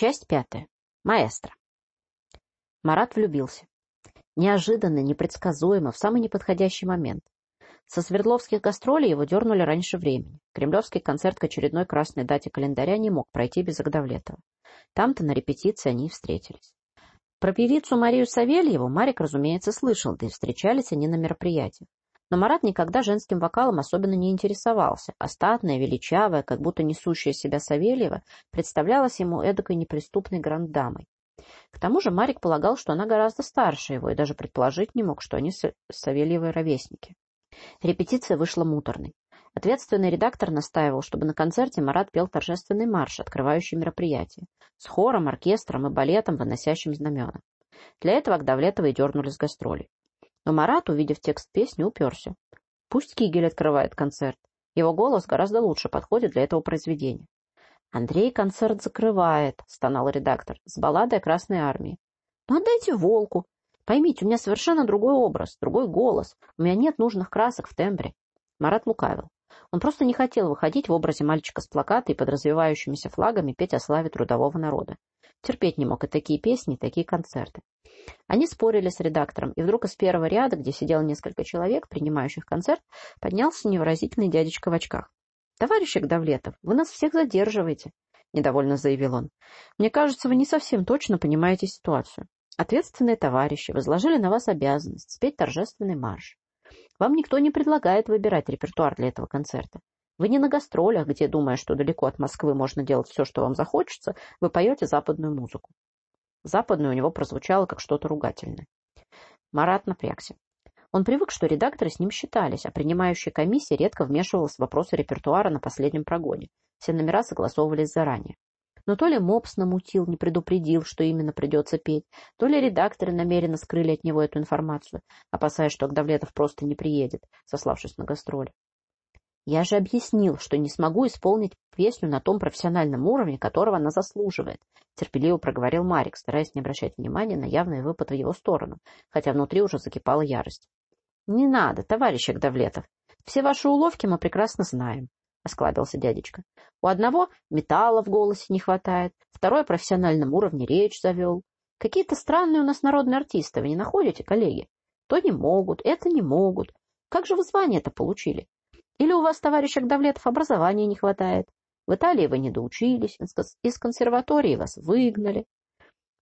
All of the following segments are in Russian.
Часть пятая. Маэстро. Марат влюбился. Неожиданно, непредсказуемо, в самый неподходящий момент. Со Свердловских гастролей его дернули раньше времени. Кремлевский концерт к очередной красной дате календаря не мог пройти без Агдавлетова. Там-то на репетиции они и встретились. Про певицу Марию Савельеву Марик, разумеется, слышал, да и встречались они на мероприятиях. Но Марат никогда женским вокалом особенно не интересовался, а статная, величавая, как будто несущая себя Савельева, представлялась ему эдакой неприступной гранд-дамой. К тому же Марик полагал, что она гораздо старше его, и даже предположить не мог, что они с Савельевой ровесники. Репетиция вышла муторной. Ответственный редактор настаивал, чтобы на концерте Марат пел торжественный марш, открывающий мероприятие, с хором, оркестром и балетом, выносящим знамена. Для этого Агдавлетова и дернули с гастролей. Но Марат, увидев текст песни, уперся. Пусть Кигель открывает концерт. Его голос гораздо лучше подходит для этого произведения. «Андрей концерт закрывает», — стонал редактор, — «с балладой о Красной Армии». «Ну, отдайте волку. Поймите, у меня совершенно другой образ, другой голос. У меня нет нужных красок в тембре». Марат лукавил. Он просто не хотел выходить в образе мальчика с плаката и под развивающимися флагами петь о славе трудового народа. Терпеть не мог и такие песни, и такие концерты. Они спорили с редактором, и вдруг из первого ряда, где сидело несколько человек, принимающих концерт, поднялся невыразительный дядечка в очках. — Товарищ Агдавлетов, вы нас всех задерживаете, — недовольно заявил он. — Мне кажется, вы не совсем точно понимаете ситуацию. Ответственные товарищи возложили на вас обязанность спеть торжественный марш. Вам никто не предлагает выбирать репертуар для этого концерта. Вы не на гастролях, где, думая, что далеко от Москвы можно делать все, что вам захочется, вы поете западную музыку. Западную у него прозвучало как что-то ругательное. Марат напрягся. Он привык, что редакторы с ним считались, а принимающая комиссия редко вмешивалась в вопросы репертуара на последнем прогоне. Все номера согласовывались заранее. Но то ли Мопс намутил, не предупредил, что именно придется петь, то ли редакторы намеренно скрыли от него эту информацию, опасаясь, что Агдавлетов просто не приедет, сославшись на гастроли. Я же объяснил, что не смогу исполнить песню на том профессиональном уровне, которого она заслуживает, терпеливо проговорил Марик, стараясь не обращать внимания на явный выпад в его сторону, хотя внутри уже закипала ярость. Не надо, товарищ Агдавлетов. Все ваши уловки мы прекрасно знаем, осклабился дядечка. У одного металла в голосе не хватает, второй о профессиональном уровне речь завел. Какие-то странные у нас народные артисты, вы не находите, коллеги? То не могут, это не могут. Как же вы звание-то получили? Или у вас, товарищ Агдавлетов, образования не хватает? В Италии вы не доучились, из консерватории вас выгнали.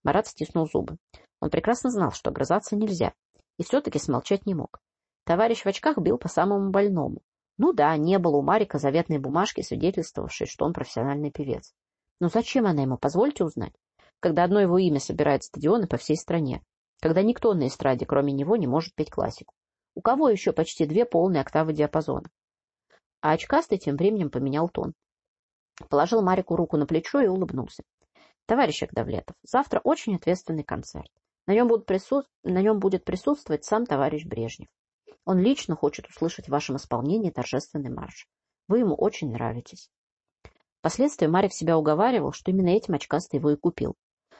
Марат стиснул зубы. Он прекрасно знал, что огрызаться нельзя, и все-таки смолчать не мог. Товарищ в очках бил по самому больному. Ну да, не было у Марика заветной бумажки, свидетельствовавшей, что он профессиональный певец. Но зачем она ему, позвольте узнать? Когда одно его имя собирает стадионы по всей стране. Когда никто на эстраде, кроме него, не может петь классику. У кого еще почти две полные октавы диапазона? А очкастый тем временем поменял тон. Положил Марику руку на плечо и улыбнулся. — Товарищ Агдавлетов, завтра очень ответственный концерт. На нем, будут прису... на нем будет присутствовать сам товарищ Брежнев. Он лично хочет услышать в вашем исполнении торжественный марш. Вы ему очень нравитесь. Впоследствии Марик себя уговаривал, что именно этим очкастый его и купил.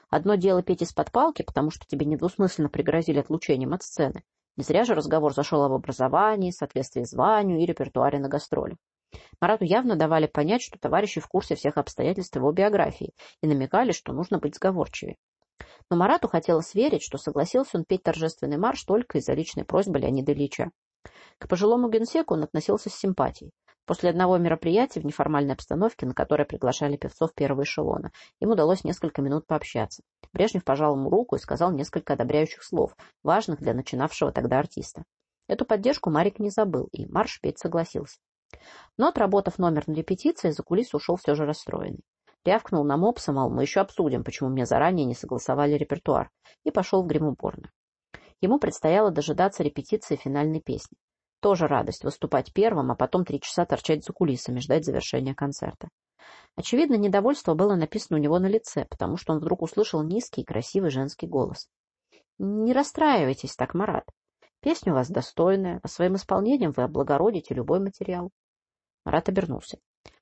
Одно дело петь из-под палки, потому что тебе недвусмысленно пригрозили отлучением от сцены, не зря же разговор зашел об образовании, соответствии званию и репертуаре на гастролях. Марату явно давали понять, что товарищи в курсе всех обстоятельств его биографии и намекали, что нужно быть сговорчивее. Но Марату хотелось верить, что согласился он петь торжественный марш только из-за личной просьбы Леонида Ильича. К пожилому генсеку он относился с симпатией. После одного мероприятия в неформальной обстановке, на которое приглашали певцов первого эшелона, им удалось несколько минут пообщаться. Брежнев пожал ему руку и сказал несколько одобряющих слов, важных для начинавшего тогда артиста. Эту поддержку Марик не забыл, и марш петь согласился. Но, отработав номер на репетиции, за кулис ушел все же расстроенный. Рявкнул на мопса, мол, мы еще обсудим, почему мне заранее не согласовали репертуар, и пошел в гримуборную. Ему предстояло дожидаться репетиции финальной песни. Тоже радость выступать первым, а потом три часа торчать за кулисами, ждать завершения концерта. Очевидно, недовольство было написано у него на лице, потому что он вдруг услышал низкий и красивый женский голос. — Не расстраивайтесь так, Марат. Песня у вас достойная, а своим исполнением вы облагородите любой материал. Марат обернулся.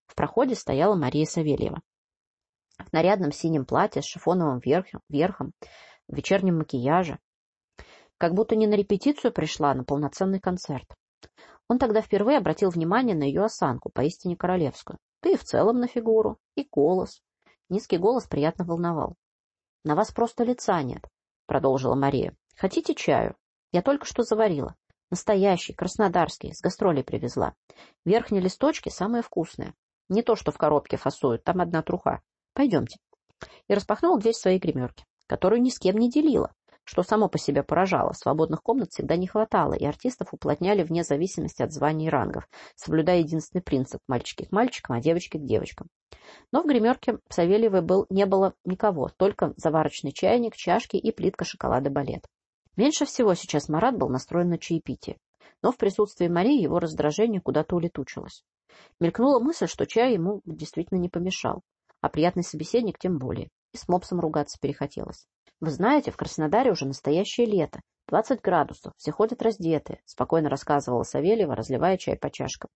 В проходе стояла Мария Савельева. В нарядном синем платье с шифоновым верхом, верхом в вечернем макияже. Как будто не на репетицию пришла, а на полноценный концерт. Он тогда впервые обратил внимание на ее осанку, поистине королевскую, да и в целом на фигуру, и голос. Низкий голос приятно волновал. — На вас просто лица нет, — продолжила Мария. — Хотите чаю? Я только что заварила. Настоящий, краснодарский, с гастролей привезла. Верхние листочки самые вкусные. Не то, что в коробке фасуют, там одна труха. Пойдемте. И распахнула дверь своей гримерки, которую ни с кем не делила, что само по себе поражало. Свободных комнат всегда не хватало, и артистов уплотняли вне зависимости от званий и рангов, соблюдая единственный принцип – мальчики к мальчикам, а девочки к девочкам. Но в гримерке Савельевой был, не было никого, только заварочный чайник, чашки и плитка шоколада балет. Меньше всего сейчас Марат был настроен на чаепитие, но в присутствии Марии его раздражение куда-то улетучилось. Мелькнула мысль, что чай ему действительно не помешал, а приятный собеседник тем более, и с мопсом ругаться перехотелось. Вы знаете, в Краснодаре уже настоящее лето. Двадцать градусов, все ходят раздетые, спокойно рассказывала Савельева, разливая чай по чашкам.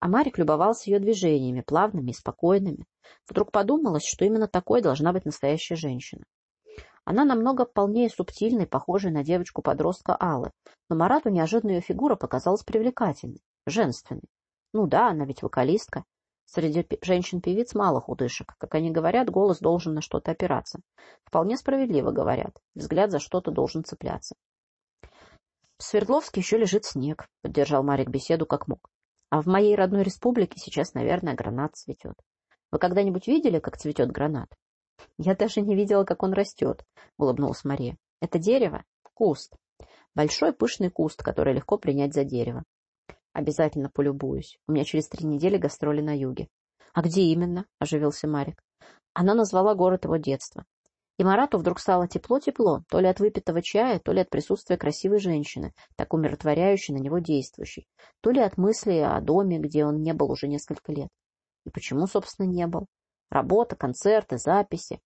А Марик любовался ее движениями, плавными и спокойными. Вдруг подумалось, что именно такой должна быть настоящая женщина. Она намного полнее субтильной, похожей на девочку-подростка Аллы, но Марату неожиданно ее фигура показалась привлекательной, женственной. Ну да, она ведь вокалистка, Среди женщин-певиц мало худышек. Как они говорят, голос должен на что-то опираться. Вполне справедливо говорят. Взгляд за что-то должен цепляться. В Свердловске еще лежит снег, поддержал Марик беседу как мог. А в моей родной республике сейчас, наверное, гранат цветет. Вы когда-нибудь видели, как цветет гранат? Я даже не видела, как он растет, улыбнулась Мария. Это дерево? Куст. Большой пышный куст, который легко принять за дерево. Обязательно полюбуюсь. У меня через три недели гастроли на юге. — А где именно? — оживился Марик. Она назвала город его детства. И Марату вдруг стало тепло-тепло, то ли от выпитого чая, то ли от присутствия красивой женщины, так умиротворяющей на него действующей, то ли от мысли о доме, где он не был уже несколько лет. И почему, собственно, не был? Работа, концерты, записи.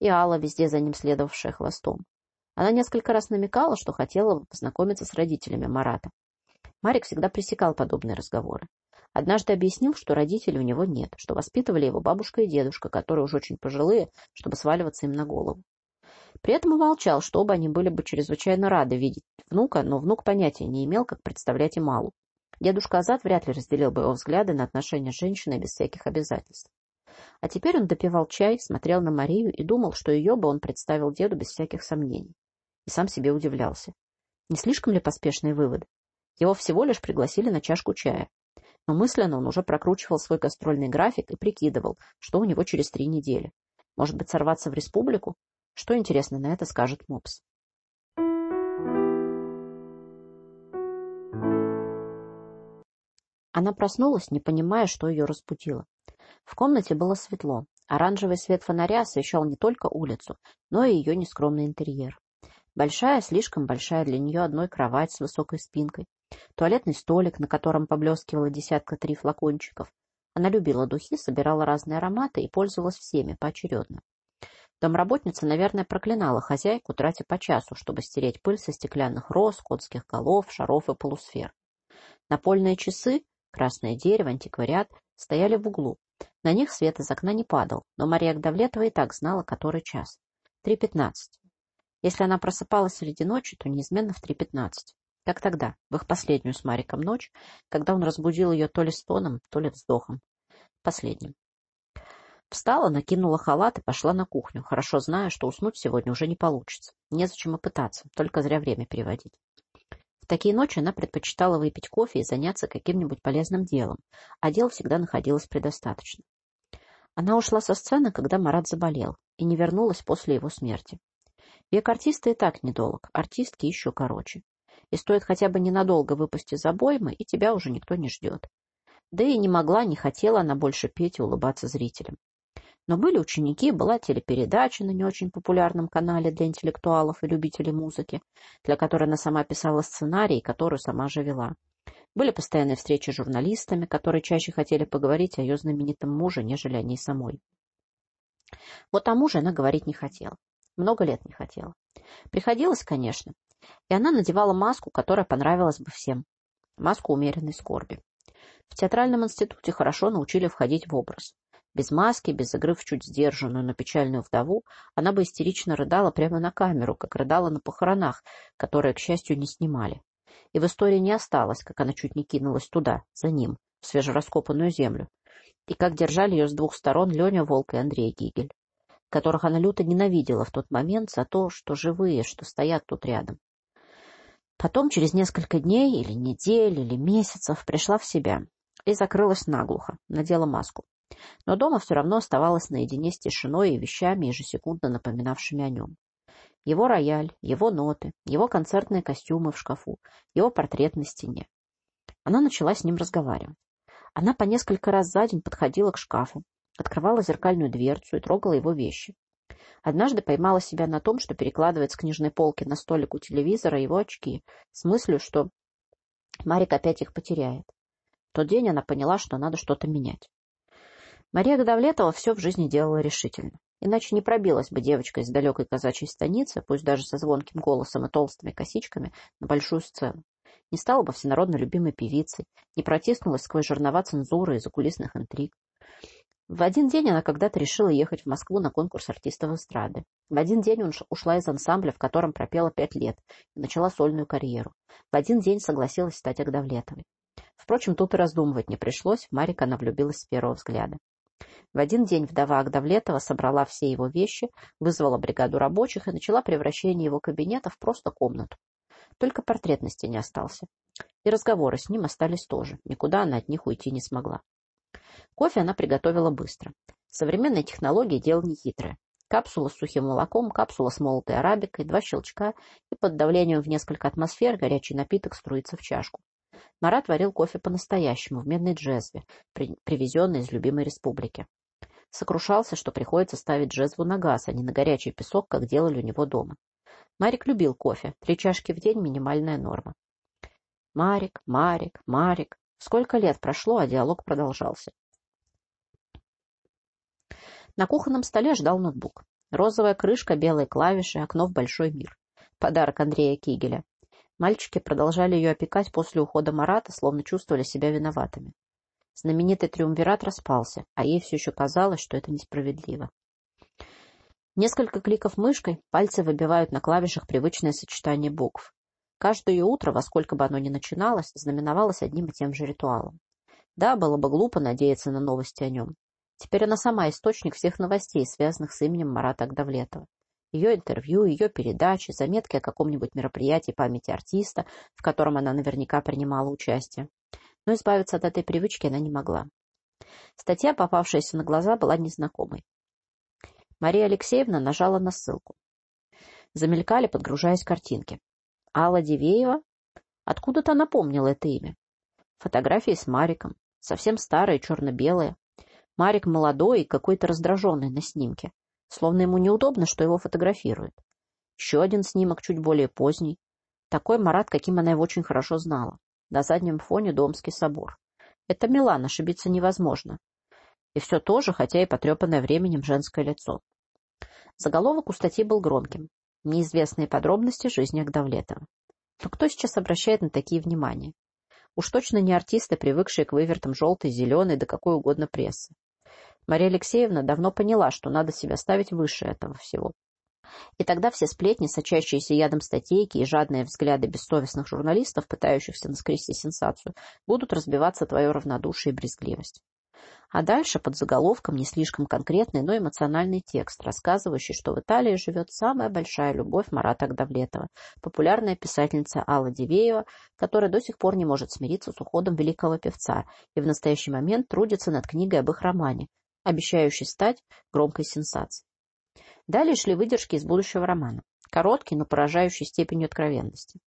И Алла, везде за ним следовавшая хвостом. Она несколько раз намекала, что хотела познакомиться с родителями Марата. Марик всегда пресекал подобные разговоры. Однажды объяснил, что родителей у него нет, что воспитывали его бабушка и дедушка, которые уже очень пожилые, чтобы сваливаться им на голову. При этом умолчал, что оба они были бы чрезвычайно рады видеть внука, но внук понятия не имел, как представлять и малу. Дедушка Азат вряд ли разделил бы его взгляды на отношения с женщиной без всяких обязательств. А теперь он допивал чай, смотрел на Марию и думал, что ее бы он представил деду без всяких сомнений. И сам себе удивлялся. Не слишком ли поспешные выводы? Его всего лишь пригласили на чашку чая. Но мысленно он уже прокручивал свой гастрольный график и прикидывал, что у него через три недели. Может быть, сорваться в республику? Что, интересно, на это скажет Мопс? Она проснулась, не понимая, что ее разбудило. В комнате было светло. Оранжевый свет фонаря освещал не только улицу, но и ее нескромный интерьер. Большая, слишком большая для нее одной кровать с высокой спинкой, туалетный столик, на котором поблескивало десятка три флакончиков. Она любила духи, собирала разные ароматы и пользовалась всеми поочередно. Домработница, наверное, проклинала хозяйку, тратя по часу, чтобы стереть пыль со стеклянных роз, конских голов, шаров и полусфер. Напольные часы, красное дерево, антиквариат, стояли в углу. На них свет из окна не падал, но Мария Гдавлетова и так знала, который час. Три пятнадцать. Если она просыпалась среди ночи, то неизменно в три пятнадцать. Как тогда, в их последнюю с Мариком ночь, когда он разбудил ее то ли стоном, то ли вздохом. Последним. Встала, накинула халат и пошла на кухню, хорошо зная, что уснуть сегодня уже не получится. Незачем и пытаться, только зря время переводить. В такие ночи она предпочитала выпить кофе и заняться каким-нибудь полезным делом, а дел всегда находилось предостаточно. Она ушла со сцены, когда Марат заболел, и не вернулась после его смерти. Век артиста и так недолг, артистки еще короче и стоит хотя бы ненадолго выпустить из обоймы, и тебя уже никто не ждет. Да и не могла, не хотела она больше петь и улыбаться зрителям. Но были ученики, была телепередача на не очень популярном канале для интеллектуалов и любителей музыки, для которой она сама писала сценарий, которую сама же вела. Были постоянные встречи с журналистами, которые чаще хотели поговорить о ее знаменитом муже, нежели о ней самой. Вот о муже она говорить не хотела. Много лет не хотела. Приходилось, конечно, и она надевала маску, которая понравилась бы всем. Маску умеренной скорби. В театральном институте хорошо научили входить в образ. Без маски, без игры в чуть сдержанную, но печальную вдову, она бы истерично рыдала прямо на камеру, как рыдала на похоронах, которые, к счастью, не снимали. И в истории не осталось, как она чуть не кинулась туда, за ним, в свежераскопанную землю. и как держали ее с двух сторон Леня Волк и Андрей Гигель, которых она люто ненавидела в тот момент за то, что живые, что стоят тут рядом. Потом, через несколько дней или недель или месяцев, пришла в себя и закрылась наглухо, надела маску. Но дома все равно оставалась наедине с тишиной и вещами, ежесекундно напоминавшими о нем. Его рояль, его ноты, его концертные костюмы в шкафу, его портрет на стене. Она начала с ним разговаривать. Она по несколько раз за день подходила к шкафу, открывала зеркальную дверцу и трогала его вещи. Однажды поймала себя на том, что перекладывает с книжной полки на столик у телевизора его очки, с мыслью, что Марик опять их потеряет. В тот день она поняла, что надо что-то менять. Мария Годовлетова все в жизни делала решительно. Иначе не пробилась бы девочка из далекой казачьей станицы, пусть даже со звонким голосом и толстыми косичками, на большую сцену. Не стала бы всенародно любимой певицей, не протиснулась сквозь жернова цензуры и закулисных интриг. В один день она когда-то решила ехать в Москву на конкурс артистов эстрады. В один день ушла из ансамбля, в котором пропела пять лет, и начала сольную карьеру. В один день согласилась стать Агдавлетовой. Впрочем, тут и раздумывать не пришлось, в Марика она влюбилась с первого взгляда. В один день вдова Агдавлетова собрала все его вещи, вызвала бригаду рабочих и начала превращение его кабинета в просто комнату. Только портрет на стене остался. И разговоры с ним остались тоже. Никуда она от них уйти не смогла. Кофе она приготовила быстро. Современные технологии дело нехитрое. Капсула с сухим молоком, капсула с молотой арабикой, два щелчка, и под давлением в несколько атмосфер горячий напиток струится в чашку. Марат варил кофе по-настоящему, в медной джезве, при... привезенной из любимой республики. Сокрушался, что приходится ставить джезву на газ, а не на горячий песок, как делали у него дома. Марик любил кофе. Три чашки в день – минимальная норма. Марик, Марик, Марик. Сколько лет прошло, а диалог продолжался. На кухонном столе ждал ноутбук. Розовая крышка, белые клавиши, окно в большой мир. Подарок Андрея Кигеля. Мальчики продолжали ее опекать после ухода Марата, словно чувствовали себя виноватыми. Знаменитый триумвират распался, а ей все еще казалось, что это несправедливо. Несколько кликов мышкой, пальцы выбивают на клавишах привычное сочетание букв. Каждое утро, во сколько бы оно ни начиналось, знаменовалось одним и тем же ритуалом. Да, было бы глупо надеяться на новости о нем. Теперь она сама источник всех новостей, связанных с именем Марата Агдавлетова. Ее интервью, ее передачи, заметки о каком-нибудь мероприятии памяти артиста, в котором она наверняка принимала участие. Но избавиться от этой привычки она не могла. Статья, попавшаяся на глаза, была незнакомой. Мария Алексеевна нажала на ссылку. Замелькали, подгружаясь картинки. Алла Дивеева? Откуда-то напомнила это имя. Фотографии с Мариком. Совсем старые, черно-белые. Марик молодой и какой-то раздраженный на снимке, словно ему неудобно, что его фотографируют. Еще один снимок, чуть более поздний. Такой Марат, каким она его очень хорошо знала. На заднем фоне Домский собор. Это Милан, ошибиться невозможно. И все то же, хотя и потрепанное временем женское лицо. Заголовок у статьи был громким. Неизвестные подробности жизни Агдавлетова. Но кто сейчас обращает на такие внимания? Уж точно не артисты, привыкшие к вывертам желтой, зеленой, да какой угодно прессы. Мария Алексеевна давно поняла, что надо себя ставить выше этого всего. И тогда все сплетни, сочащиеся ядом статейки и жадные взгляды бессовестных журналистов, пытающихся наскрести сенсацию, будут разбиваться твое равнодушие и брезгливость. А дальше под заголовком не слишком конкретный, но эмоциональный текст, рассказывающий, что в Италии живет самая большая любовь Марата Агдавлетова, популярная писательница Алла Дивеева, которая до сих пор не может смириться с уходом великого певца и в настоящий момент трудится над книгой об их романе, обещающий стать громкой сенсацией. Далее шли выдержки из будущего романа, короткие, но поражающие степенью откровенности.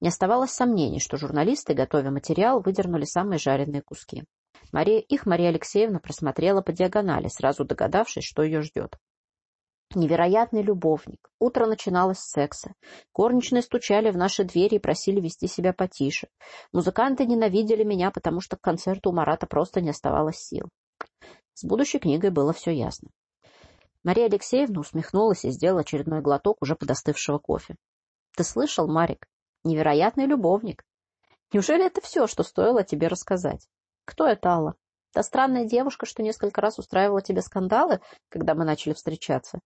Не оставалось сомнений, что журналисты, готовя материал, выдернули самые жареные куски. Мария, их Мария Алексеевна просмотрела по диагонали, сразу догадавшись, что ее ждет. Невероятный любовник. Утро начиналось с секса. Горничные стучали в наши двери и просили вести себя потише. Музыканты ненавидели меня, потому что к концерту у Марата просто не оставалось сил. С будущей книгой было все ясно. Мария Алексеевна усмехнулась и сделала очередной глоток уже подостывшего кофе. — Ты слышал, Марик? Невероятный любовник. Неужели это все, что стоило тебе рассказать? Кто это Алла? Та странная девушка, что несколько раз устраивала тебе скандалы, когда мы начали встречаться?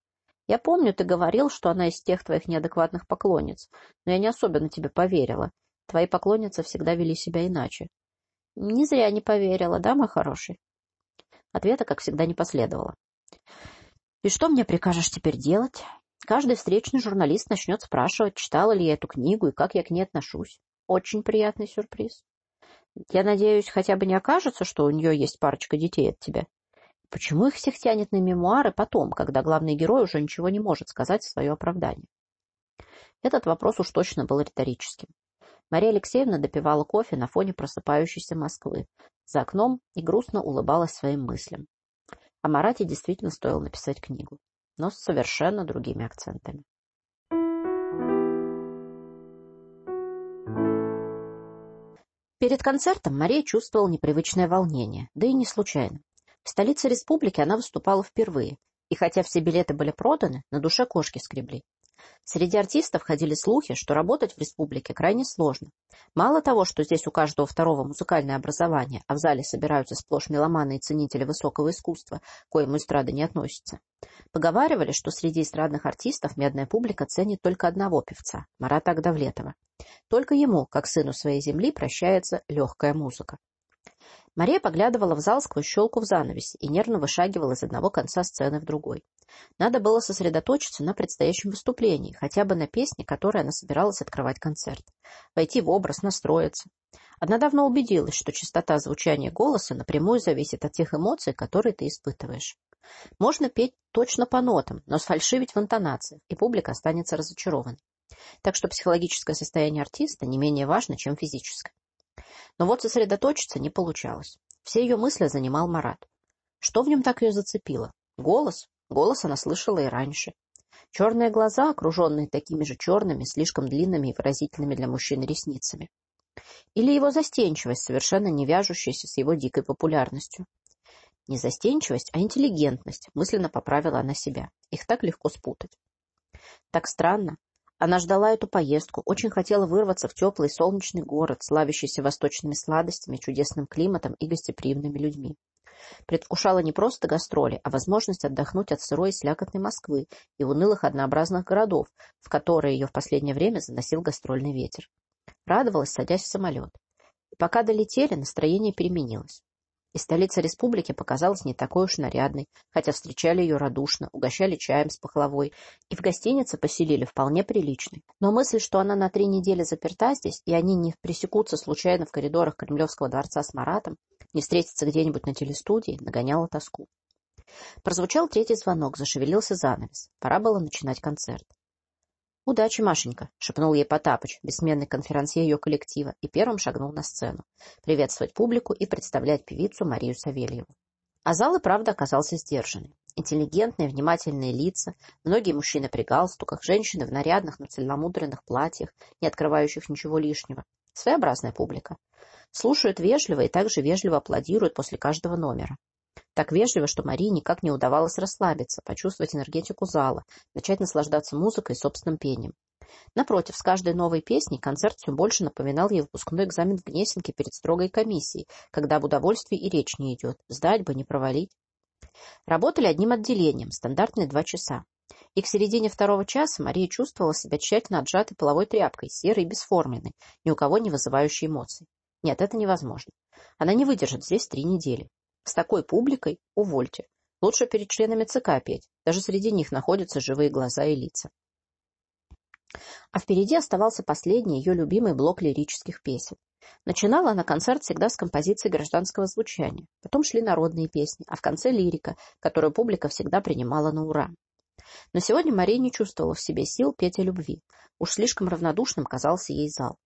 Я помню, ты говорил, что она из тех твоих неадекватных поклонниц, но я не особенно тебе поверила. Твои поклонницы всегда вели себя иначе. Не зря не поверила, да, мой хороший? Ответа, как всегда, не последовало. «И что мне прикажешь теперь делать?» Каждый встречный журналист начнет спрашивать, читала ли я эту книгу и как я к ней отношусь. Очень приятный сюрприз. Я надеюсь, хотя бы не окажется, что у нее есть парочка детей от тебя. Почему их всех тянет на мемуары потом, когда главный герой уже ничего не может сказать в свое оправдание? Этот вопрос уж точно был риторическим. Мария Алексеевна допивала кофе на фоне просыпающейся Москвы за окном и грустно улыбалась своим мыслям. О Марате действительно стоило написать книгу но с совершенно другими акцентами. Перед концертом Мария чувствовала непривычное волнение, да и не случайно. В столице республики она выступала впервые, и хотя все билеты были проданы, на душе кошки скребли. Среди артистов ходили слухи, что работать в республике крайне сложно. Мало того, что здесь у каждого второго музыкальное образование, а в зале собираются сплошь меломаны и ценители высокого искусства, к коему эстрада не относится. Поговаривали, что среди эстрадных артистов медная публика ценит только одного певца – Марата Агдавлетова. Только ему, как сыну своей земли, прощается легкая музыка. Мария поглядывала в зал сквозь щелку в занавесе и нервно вышагивала из одного конца сцены в другой. Надо было сосредоточиться на предстоящем выступлении, хотя бы на песне, которой она собиралась открывать концерт. Войти в образ, настроиться. Она давно убедилась, что частота звучания голоса напрямую зависит от тех эмоций, которые ты испытываешь. Можно петь точно по нотам, но сфальшивить в интонациях, и публика останется разочарованной. Так что психологическое состояние артиста не менее важно, чем физическое. Но вот сосредоточиться не получалось. Все ее мысли занимал Марат. Что в нем так ее зацепило? Голос? Голос она слышала и раньше. Черные глаза, окруженные такими же черными, слишком длинными и выразительными для мужчины ресницами. Или его застенчивость, совершенно не вяжущаяся с его дикой популярностью. Не застенчивость, а интеллигентность, мысленно поправила она себя. Их так легко спутать. Так странно. Она ждала эту поездку, очень хотела вырваться в теплый солнечный город, славящийся восточными сладостями, чудесным климатом и гостеприимными людьми. Предвкушала не просто гастроли, а возможность отдохнуть от сырой и слякотной Москвы и унылых однообразных городов, в которые ее в последнее время заносил гастрольный ветер. Радовалась, садясь в самолет. И пока долетели, настроение переменилось и столица республики показалась не такой уж нарядной, хотя встречали ее радушно, угощали чаем с пахлавой и в гостинице поселили вполне приличной. Но мысль, что она на три недели заперта здесь, и они не пресекутся случайно в коридорах Кремлевского дворца с Маратом, не встретятся где-нибудь на телестудии, нагоняла тоску. Прозвучал третий звонок, зашевелился занавес. Пора было начинать концерт. «Удачи, Машенька!» — шепнул ей Потапыч, бессменный конферансье ее коллектива, и первым шагнул на сцену, приветствовать публику и представлять певицу Марию Савельеву. А зал и правда оказался сдержанный. Интеллигентные, внимательные лица, многие мужчины при галстуках, женщины в нарядных, но цельномудренных платьях, не открывающих ничего лишнего. Своеобразная публика. Слушают вежливо и также вежливо аплодируют после каждого номера. Так вежливо, что Марии никак не удавалось расслабиться, почувствовать энергетику зала, начать наслаждаться музыкой и собственным пением. Напротив, с каждой новой песней концерт все больше напоминал ей выпускной экзамен в Гнесинке перед строгой комиссией, когда об удовольствии и речь не идет, сдать бы, не провалить. Работали одним отделением, стандартные два часа. И к середине второго часа Мария чувствовала себя тщательно отжатой половой тряпкой, серой и бесформенной, ни у кого не вызывающей эмоций. Нет, это невозможно. Она не выдержит здесь три недели. С такой публикой увольте. Лучше перед членами ЦК петь. Даже среди них находятся живые глаза и лица. А впереди оставался последний ее любимый блок лирических песен. Начинала она концерт всегда с композиции гражданского звучания. Потом шли народные песни, а в конце лирика, которую публика всегда принимала на ура. Но сегодня Мария не чувствовала в себе сил петь о любви. Уж слишком равнодушным казался ей зал.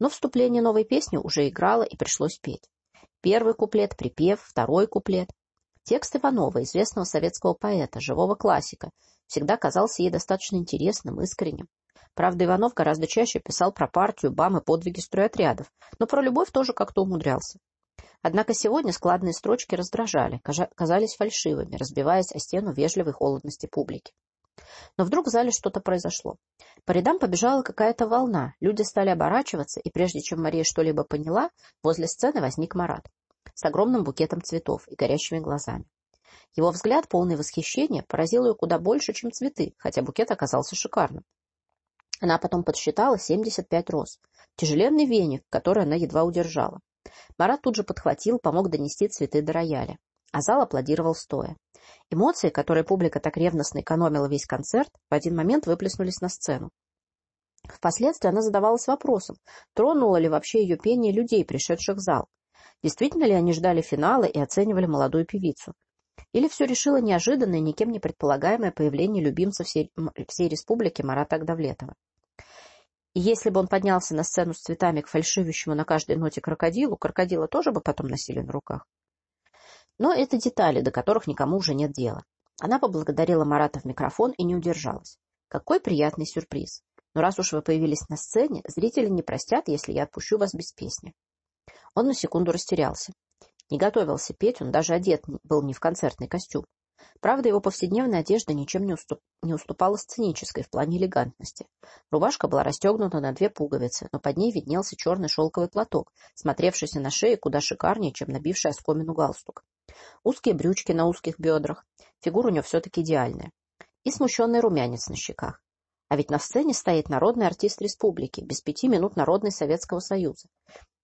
Но вступление новой песни уже играло и пришлось петь. Первый куплет, припев, второй куплет. Текст Иванова, известного советского поэта, живого классика, всегда казался ей достаточно интересным, искренним. Правда, Иванов гораздо чаще писал про партию, бам и подвиги стройотрядов, но про любовь тоже как-то умудрялся. Однако сегодня складные строчки раздражали, казались фальшивыми, разбиваясь о стену вежливой холодности публики. Но вдруг в зале что-то произошло. По рядам побежала какая-то волна, люди стали оборачиваться, и прежде чем Мария что-либо поняла, возле сцены возник Марат с огромным букетом цветов и горящими глазами. Его взгляд, полный восхищения, поразил ее куда больше, чем цветы, хотя букет оказался шикарным. Она потом подсчитала 75 роз, тяжеленный веник, который она едва удержала. Марат тут же подхватил, помог донести цветы до рояля. А зал аплодировал стоя. Эмоции, которые публика так ревностно экономила весь концерт, в один момент выплеснулись на сцену. Впоследствии она задавалась вопросом, тронуло ли вообще ее пение людей, пришедших в зал. Действительно ли они ждали финала и оценивали молодую певицу? Или все решило неожиданное, никем не предполагаемое появление любимца всей, всей республики Марата Агдавлетова? И если бы он поднялся на сцену с цветами к фальшивящему на каждой ноте крокодилу, крокодила тоже бы потом носили на руках. Но это детали, до которых никому уже нет дела. Она поблагодарила Марата в микрофон и не удержалась. Какой приятный сюрприз. Но раз уж вы появились на сцене, зрители не простят, если я отпущу вас без песни. Он на секунду растерялся. Не готовился петь, он даже одет был не в концертный костюм. Правда, его повседневная одежда ничем не, уступ... не уступала сценической в плане элегантности. Рубашка была расстегнута на две пуговицы, но под ней виднелся черный шелковый платок, смотревшийся на шее куда шикарнее, чем набивший оскомину галстук. Узкие брючки на узких бедрах. Фигура у него все-таки идеальная. И смущенный румянец на щеках. А ведь на сцене стоит народный артист республики, без пяти минут народный Советского Союза.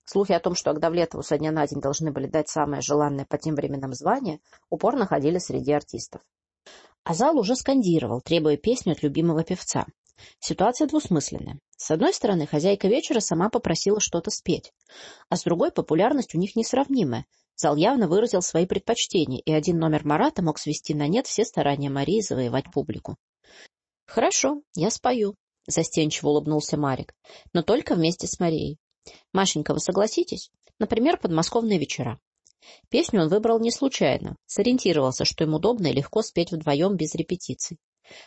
Слухи о том, что Агдавлетову со дня на день должны были дать самое желанное по тем временам звание, упорно ходили среди артистов. А зал уже скандировал, требуя песню от любимого певца. Ситуация двусмысленная. С одной стороны, хозяйка вечера сама попросила что-то спеть, а с другой популярность у них несравнимая. Зал явно выразил свои предпочтения, и один номер Марата мог свести на нет все старания Марии завоевать публику. «Хорошо, я спою», — застенчиво улыбнулся Марик, — «но только вместе с Марией. Машенька, вы согласитесь? Например, подмосковные вечера». Песню он выбрал не случайно, сориентировался, что им удобно и легко спеть вдвоем без репетиций.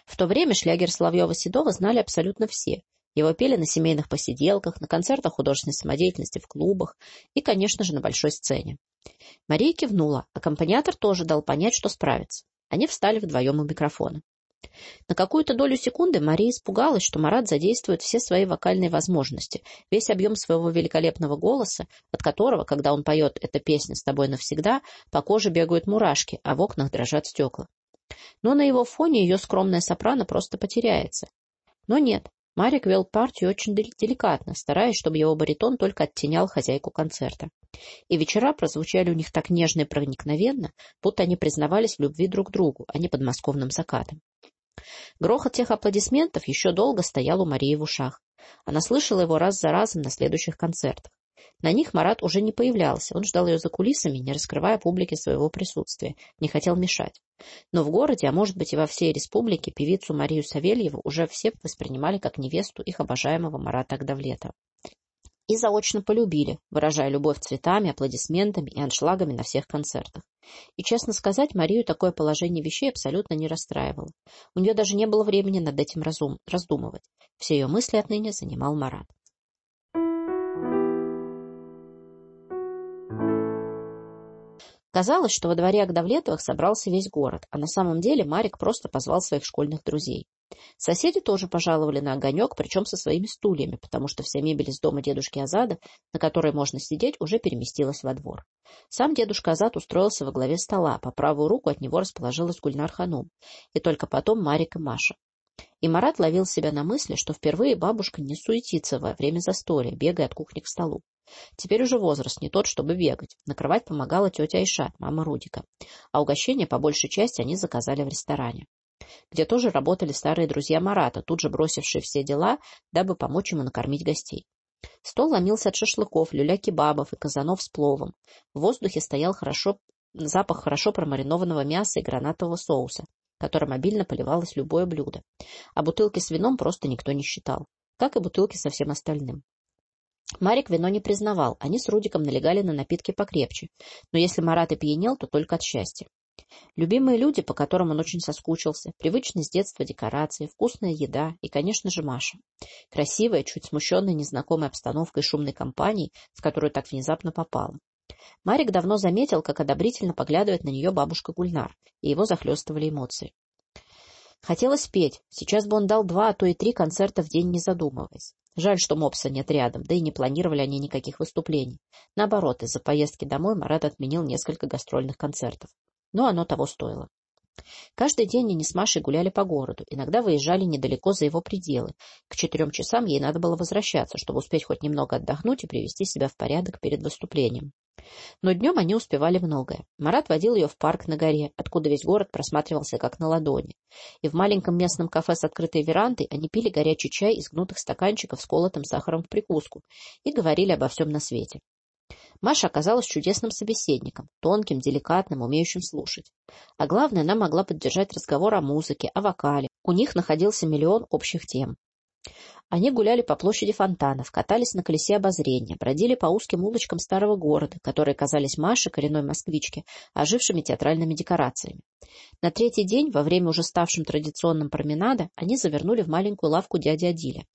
В то время шлягер Соловьева-Седова знали абсолютно все. Его пели на семейных посиделках, на концертах художественной самодеятельности в клубах и, конечно же, на большой сцене. Мария кивнула, аккомпаниатор тоже дал понять, что справится. Они встали вдвоем у микрофона. На какую-то долю секунды Мария испугалась, что Марат задействует все свои вокальные возможности, весь объем своего великолепного голоса, от которого, когда он поет «Эта песня с тобой навсегда», по коже бегают мурашки, а в окнах дрожат стекла. Но на его фоне ее скромная сопрано просто потеряется. Но нет, Марик вел партию очень деликатно, стараясь, чтобы его баритон только оттенял хозяйку концерта. И вечера прозвучали у них так нежно и проникновенно, будто они признавались в любви друг другу, а не подмосковным закатом. Грохот тех аплодисментов еще долго стоял у Марии в ушах. Она слышала его раз за разом на следующих концертах. На них Марат уже не появлялся, он ждал ее за кулисами, не раскрывая публике своего присутствия, не хотел мешать. Но в городе, а может быть и во всей республике, певицу Марию Савельеву уже все воспринимали как невесту их обожаемого Марата Агдавлетова и заочно полюбили, выражая любовь цветами, аплодисментами и аншлагами на всех концертах. И, честно сказать, Марию такое положение вещей абсолютно не расстраивало. У нее даже не было времени над этим разум, раздумывать. Все ее мысли отныне занимал Марат. Казалось, что во дворе Агдавлетовых собрался весь город, а на самом деле Марик просто позвал своих школьных друзей. Соседи тоже пожаловали на огонек, причем со своими стульями, потому что вся мебель из дома дедушки Азада, на которой можно сидеть, уже переместилась во двор. Сам дедушка Азад устроился во главе стола, по правую руку от него расположилась Гульнар Ханум, и только потом Марик и Маша. И Марат ловил себя на мысли, что впервые бабушка не суетится во время застолья, бегая от кухни к столу. Теперь уже возраст не тот, чтобы бегать. Накрывать помогала тетя Айшат, мама Рудика. А угощение, по большей части, они заказали в ресторане где тоже работали старые друзья Марата, тут же бросившие все дела, дабы помочь ему накормить гостей. Стол ломился от шашлыков, люля-кебабов и казанов с пловом. В воздухе стоял хорошо, запах хорошо промаринованного мяса и гранатового соуса, которым обильно поливалось любое блюдо. А бутылки с вином просто никто не считал, как и бутылки со всем остальным. Марик вино не признавал, они с Рудиком налегали на напитки покрепче, но если Марат и пьянел, то только от счастья. Любимые люди, по которым он очень соскучился, привычные с детства декорации, вкусная еда и, конечно же, Маша. Красивая, чуть смущенная незнакомой обстановкой шумной компании, в которую так внезапно попала. Марик давно заметил, как одобрительно поглядывает на нее бабушка Гульнар, и его захлестывали эмоции. Хотелось петь. Сейчас бы он дал два, а то и три концерта в день, не задумываясь. Жаль, что мопса нет рядом, да и не планировали они никаких выступлений. Наоборот, из-за поездки домой Марат отменил несколько гастрольных концертов но оно того стоило. Каждый день они с Машей гуляли по городу, иногда выезжали недалеко за его пределы. К четырем часам ей надо было возвращаться, чтобы успеть хоть немного отдохнуть и привести себя в порядок перед выступлением. Но днем они успевали многое. Марат водил ее в парк на горе, откуда весь город просматривался как на ладони. И в маленьком местном кафе с открытой верандой они пили горячий чай из гнутых стаканчиков с колотым сахаром в прикуску и говорили обо всем на свете. Маша оказалась чудесным собеседником, тонким, деликатным, умеющим слушать. А главное, она могла поддержать разговор о музыке, о вокале. У них находился миллион общих тем. Они гуляли по площади фонтанов, катались на колесе обозрения, бродили по узким улочкам старого города, которые казались Маше, коренной москвичке, ожившими театральными декорациями. На третий день, во время уже ставшим традиционным променада, они завернули в маленькую лавку дяди Адиля.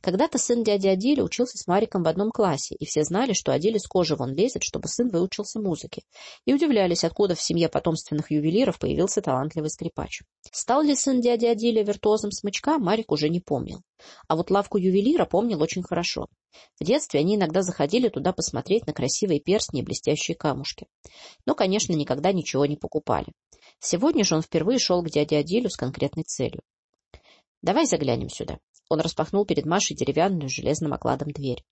Когда-то сын дяди Адиля учился с Мариком в одном классе, и все знали, что Адиль из кожи вон лезет, чтобы сын выучился музыке, и удивлялись, откуда в семье потомственных ювелиров появился талантливый скрипач. Стал ли сын дяди Адиля виртуозом смычка, Марик уже не помнил. А вот лавку ювелира помнил очень хорошо. В детстве они иногда заходили туда посмотреть на красивые перстни и блестящие камушки. Но, конечно, никогда ничего не покупали. Сегодня же он впервые шел к дяде Адилю с конкретной целью. «Давай заглянем сюда», он распахнул перед Машей деревянную с железным окладом дверь.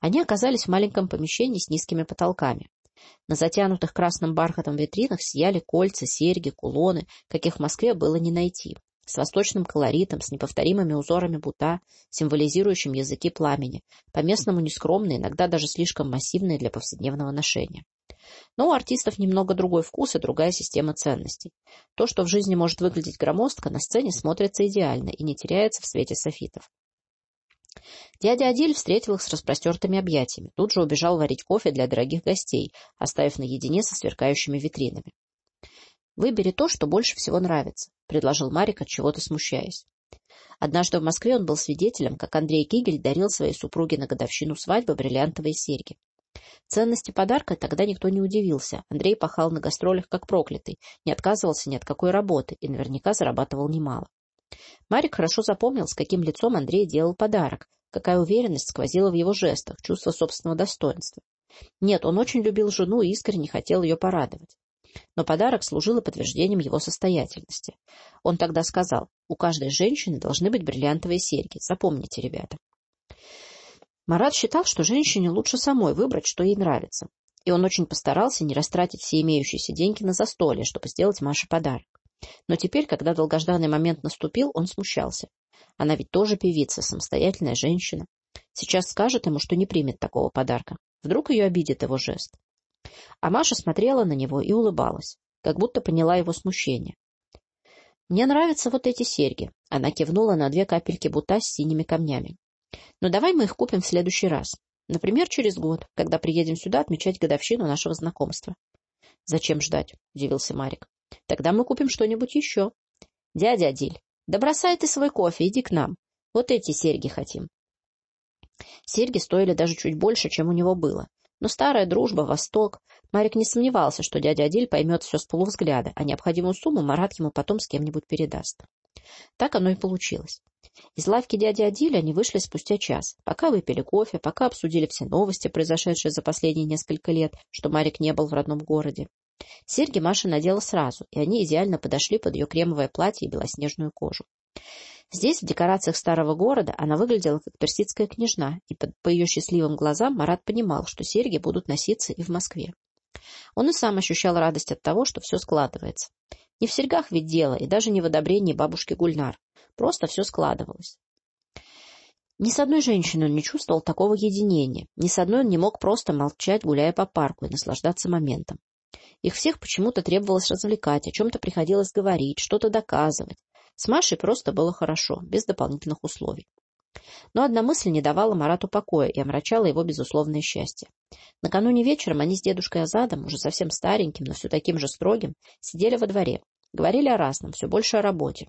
Они оказались в маленьком помещении с низкими потолками. На затянутых красным бархатом витринах сияли кольца, серьги, кулоны, каких в Москве было не найти, с восточным колоритом, с неповторимыми узорами бута, символизирующим языки пламени, по-местному нескромные, иногда даже слишком массивные для повседневного ношения. Но у артистов немного другой вкус и другая система ценностей. То, что в жизни может выглядеть громоздко, на сцене смотрится идеально и не теряется в свете софитов. Дядя Адиль встретил их с распростертыми объятиями, тут же убежал варить кофе для дорогих гостей, оставив наедине со сверкающими витринами. «Выбери то, что больше всего нравится», — предложил Марик, от чего-то смущаясь. Однажды в Москве он был свидетелем, как Андрей Кигель дарил своей супруге на годовщину свадьбы бриллиантовые серьги. Ценности подарка тогда никто не удивился. Андрей пахал на гастролях как проклятый, не отказывался ни от какой работы и наверняка зарабатывал немало. Марик хорошо запомнил, с каким лицом Андрей делал подарок, какая уверенность сквозила в его жестах, чувство собственного достоинства. Нет, он очень любил жену и искренне хотел ее порадовать. Но подарок служил и подтверждением его состоятельности. Он тогда сказал, у каждой женщины должны быть бриллиантовые серьги. Запомните, ребята. Марат считал, что женщине лучше самой выбрать, что ей нравится. И он очень постарался не растратить все имеющиеся деньги на застолье, чтобы сделать Маше подарок. Но теперь, когда долгожданный момент наступил, он смущался. Она ведь тоже певица, самостоятельная женщина. Сейчас скажет ему, что не примет такого подарка. Вдруг ее обидит его жест. А Маша смотрела на него и улыбалась, как будто поняла его смущение. «Мне нравятся вот эти серьги». Она кивнула на две капельки бута с синими камнями. Но давай мы их купим в следующий раз. Например, через год, когда приедем сюда отмечать годовщину нашего знакомства. — Зачем ждать? — удивился Марик. — Тогда мы купим что-нибудь еще. — Дядя Адиль, да бросай ты свой кофе, иди к нам. Вот эти серьги хотим. Серьги стоили даже чуть больше, чем у него было. Но старая дружба, Восток... Марик не сомневался, что дядя Адиль поймет все с полувзгляда, а необходимую сумму Марат ему потом с кем-нибудь передаст. Так оно и получилось. Из лавки дяди Адиля они вышли спустя час, пока выпили кофе, пока обсудили все новости, произошедшие за последние несколько лет, что Марик не был в родном городе. Серьги Маша надела сразу, и они идеально подошли под ее кремовое платье и белоснежную кожу. Здесь, в декорациях старого города, она выглядела как персидская княжна, и по, ее счастливым глазам Марат понимал, что серьги будут носиться и в Москве. Он и сам ощущал радость от того, что все складывается. Не в серьгах ведь дело, и даже не в одобрении бабушки Гульнар. Просто все складывалось. Ни с одной женщиной он не чувствовал такого единения, ни с одной он не мог просто молчать, гуляя по парку, и наслаждаться моментом. Их всех почему-то требовалось развлекать, о чем-то приходилось говорить, что-то доказывать. С Машей просто было хорошо, без дополнительных условий. Но одна мысль не давала Марату покоя и омрачала его безусловное счастье. Накануне вечером они с дедушкой Азадом, уже совсем стареньким, но все таким же строгим, сидели во дворе. Говорили о разном, все больше о работе.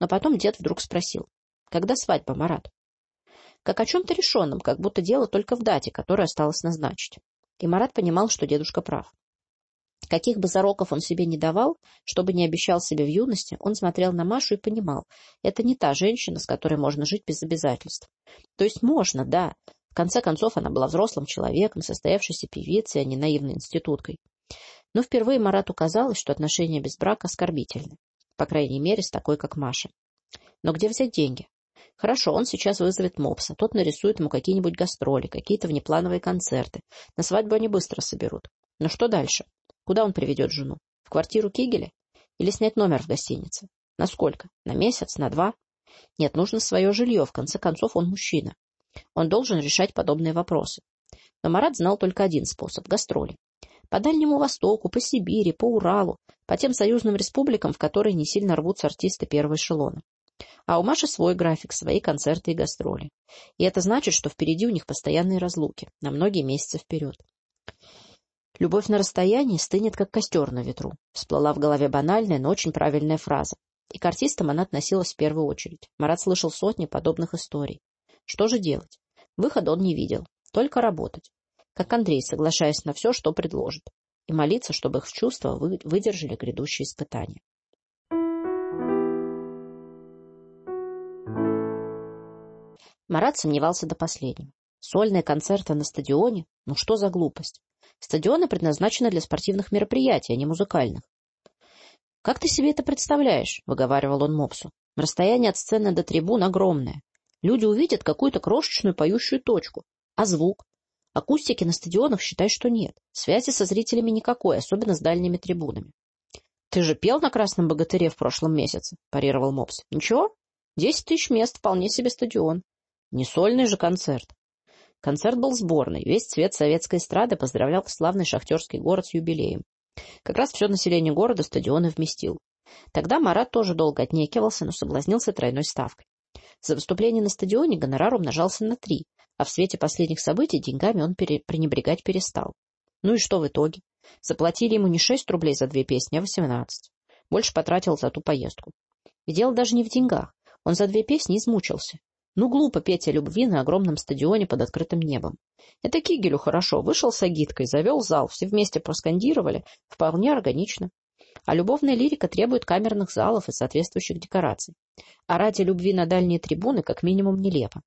Но потом дед вдруг спросил. «Когда свадьба, Марат?» Как о чем-то решенном, как будто дело только в дате, которую осталось назначить. И Марат понимал, что дедушка прав. Каких бы зароков он себе не давал, чтобы не обещал себе в юности, он смотрел на Машу и понимал, это не та женщина, с которой можно жить без обязательств. То есть можно, да. В конце концов, она была взрослым человеком, состоявшейся певицей, а не наивной институткой. Но впервые Марату казалось, что отношения без брака оскорбительны. По крайней мере, с такой, как Маша. Но где взять деньги? Хорошо, он сейчас вызовет мопса, тот нарисует ему какие-нибудь гастроли, какие-то внеплановые концерты. На свадьбу они быстро соберут. Но что дальше? Куда он приведет жену? В квартиру Кигеля? Или снять номер в гостинице? На сколько? На месяц? На два? Нет, нужно свое жилье, в конце концов он мужчина. Он должен решать подобные вопросы. Но Марат знал только один способ – гастроли. По Дальнему Востоку, по Сибири, по Уралу, по тем союзным республикам, в которые не сильно рвутся артисты первого эшелона. А у Маши свой график, свои концерты и гастроли. И это значит, что впереди у них постоянные разлуки, на многие месяцы вперед. «Любовь на расстоянии стынет, как костер на ветру», всплыла в голове банальная, но очень правильная фраза. И к артистам она относилась в первую очередь. Марат слышал сотни подобных историй. Что же делать? Выхода он не видел. Только работать. Как Андрей, соглашаясь на все, что предложит. И молиться, чтобы их чувства выдержали грядущие испытания. Марат сомневался до последнего. Сольные концерты на стадионе? Ну что за глупость? Стадионы предназначены для спортивных мероприятий, а не музыкальных. — Как ты себе это представляешь? — выговаривал он Мопсу. — Расстояние от сцены до трибун огромное. Люди увидят какую-то крошечную поющую точку. А звук? Акустики на стадионах считай, что нет. Связи со зрителями никакой, особенно с дальними трибунами. — Ты же пел на «Красном богатыре» в прошлом месяце, — парировал Мопс. — Ничего, десять тысяч мест, вполне себе стадион. Не сольный же концерт. Концерт был сборный. Весь цвет советской эстрады поздравлял славный шахтерский город с юбилеем. Как раз все население города стадионы вместил. Тогда Марат тоже долго отнекивался, но соблазнился тройной ставкой. За выступление на стадионе гонорар умножался на три, а в свете последних событий деньгами он пере... пренебрегать перестал. Ну и что в итоге? Заплатили ему не шесть рублей за две песни, а восемнадцать. Больше потратил за ту поездку. И дело даже не в деньгах. Он за две песни измучился. Ну, глупо петь о любви на огромном стадионе под открытым небом. Это Кигелю хорошо. Вышел с агиткой, завел зал, все вместе проскандировали. Вполне органично. А любовная лирика требует камерных залов и соответствующих декораций. А ради любви на дальние трибуны как минимум нелепо.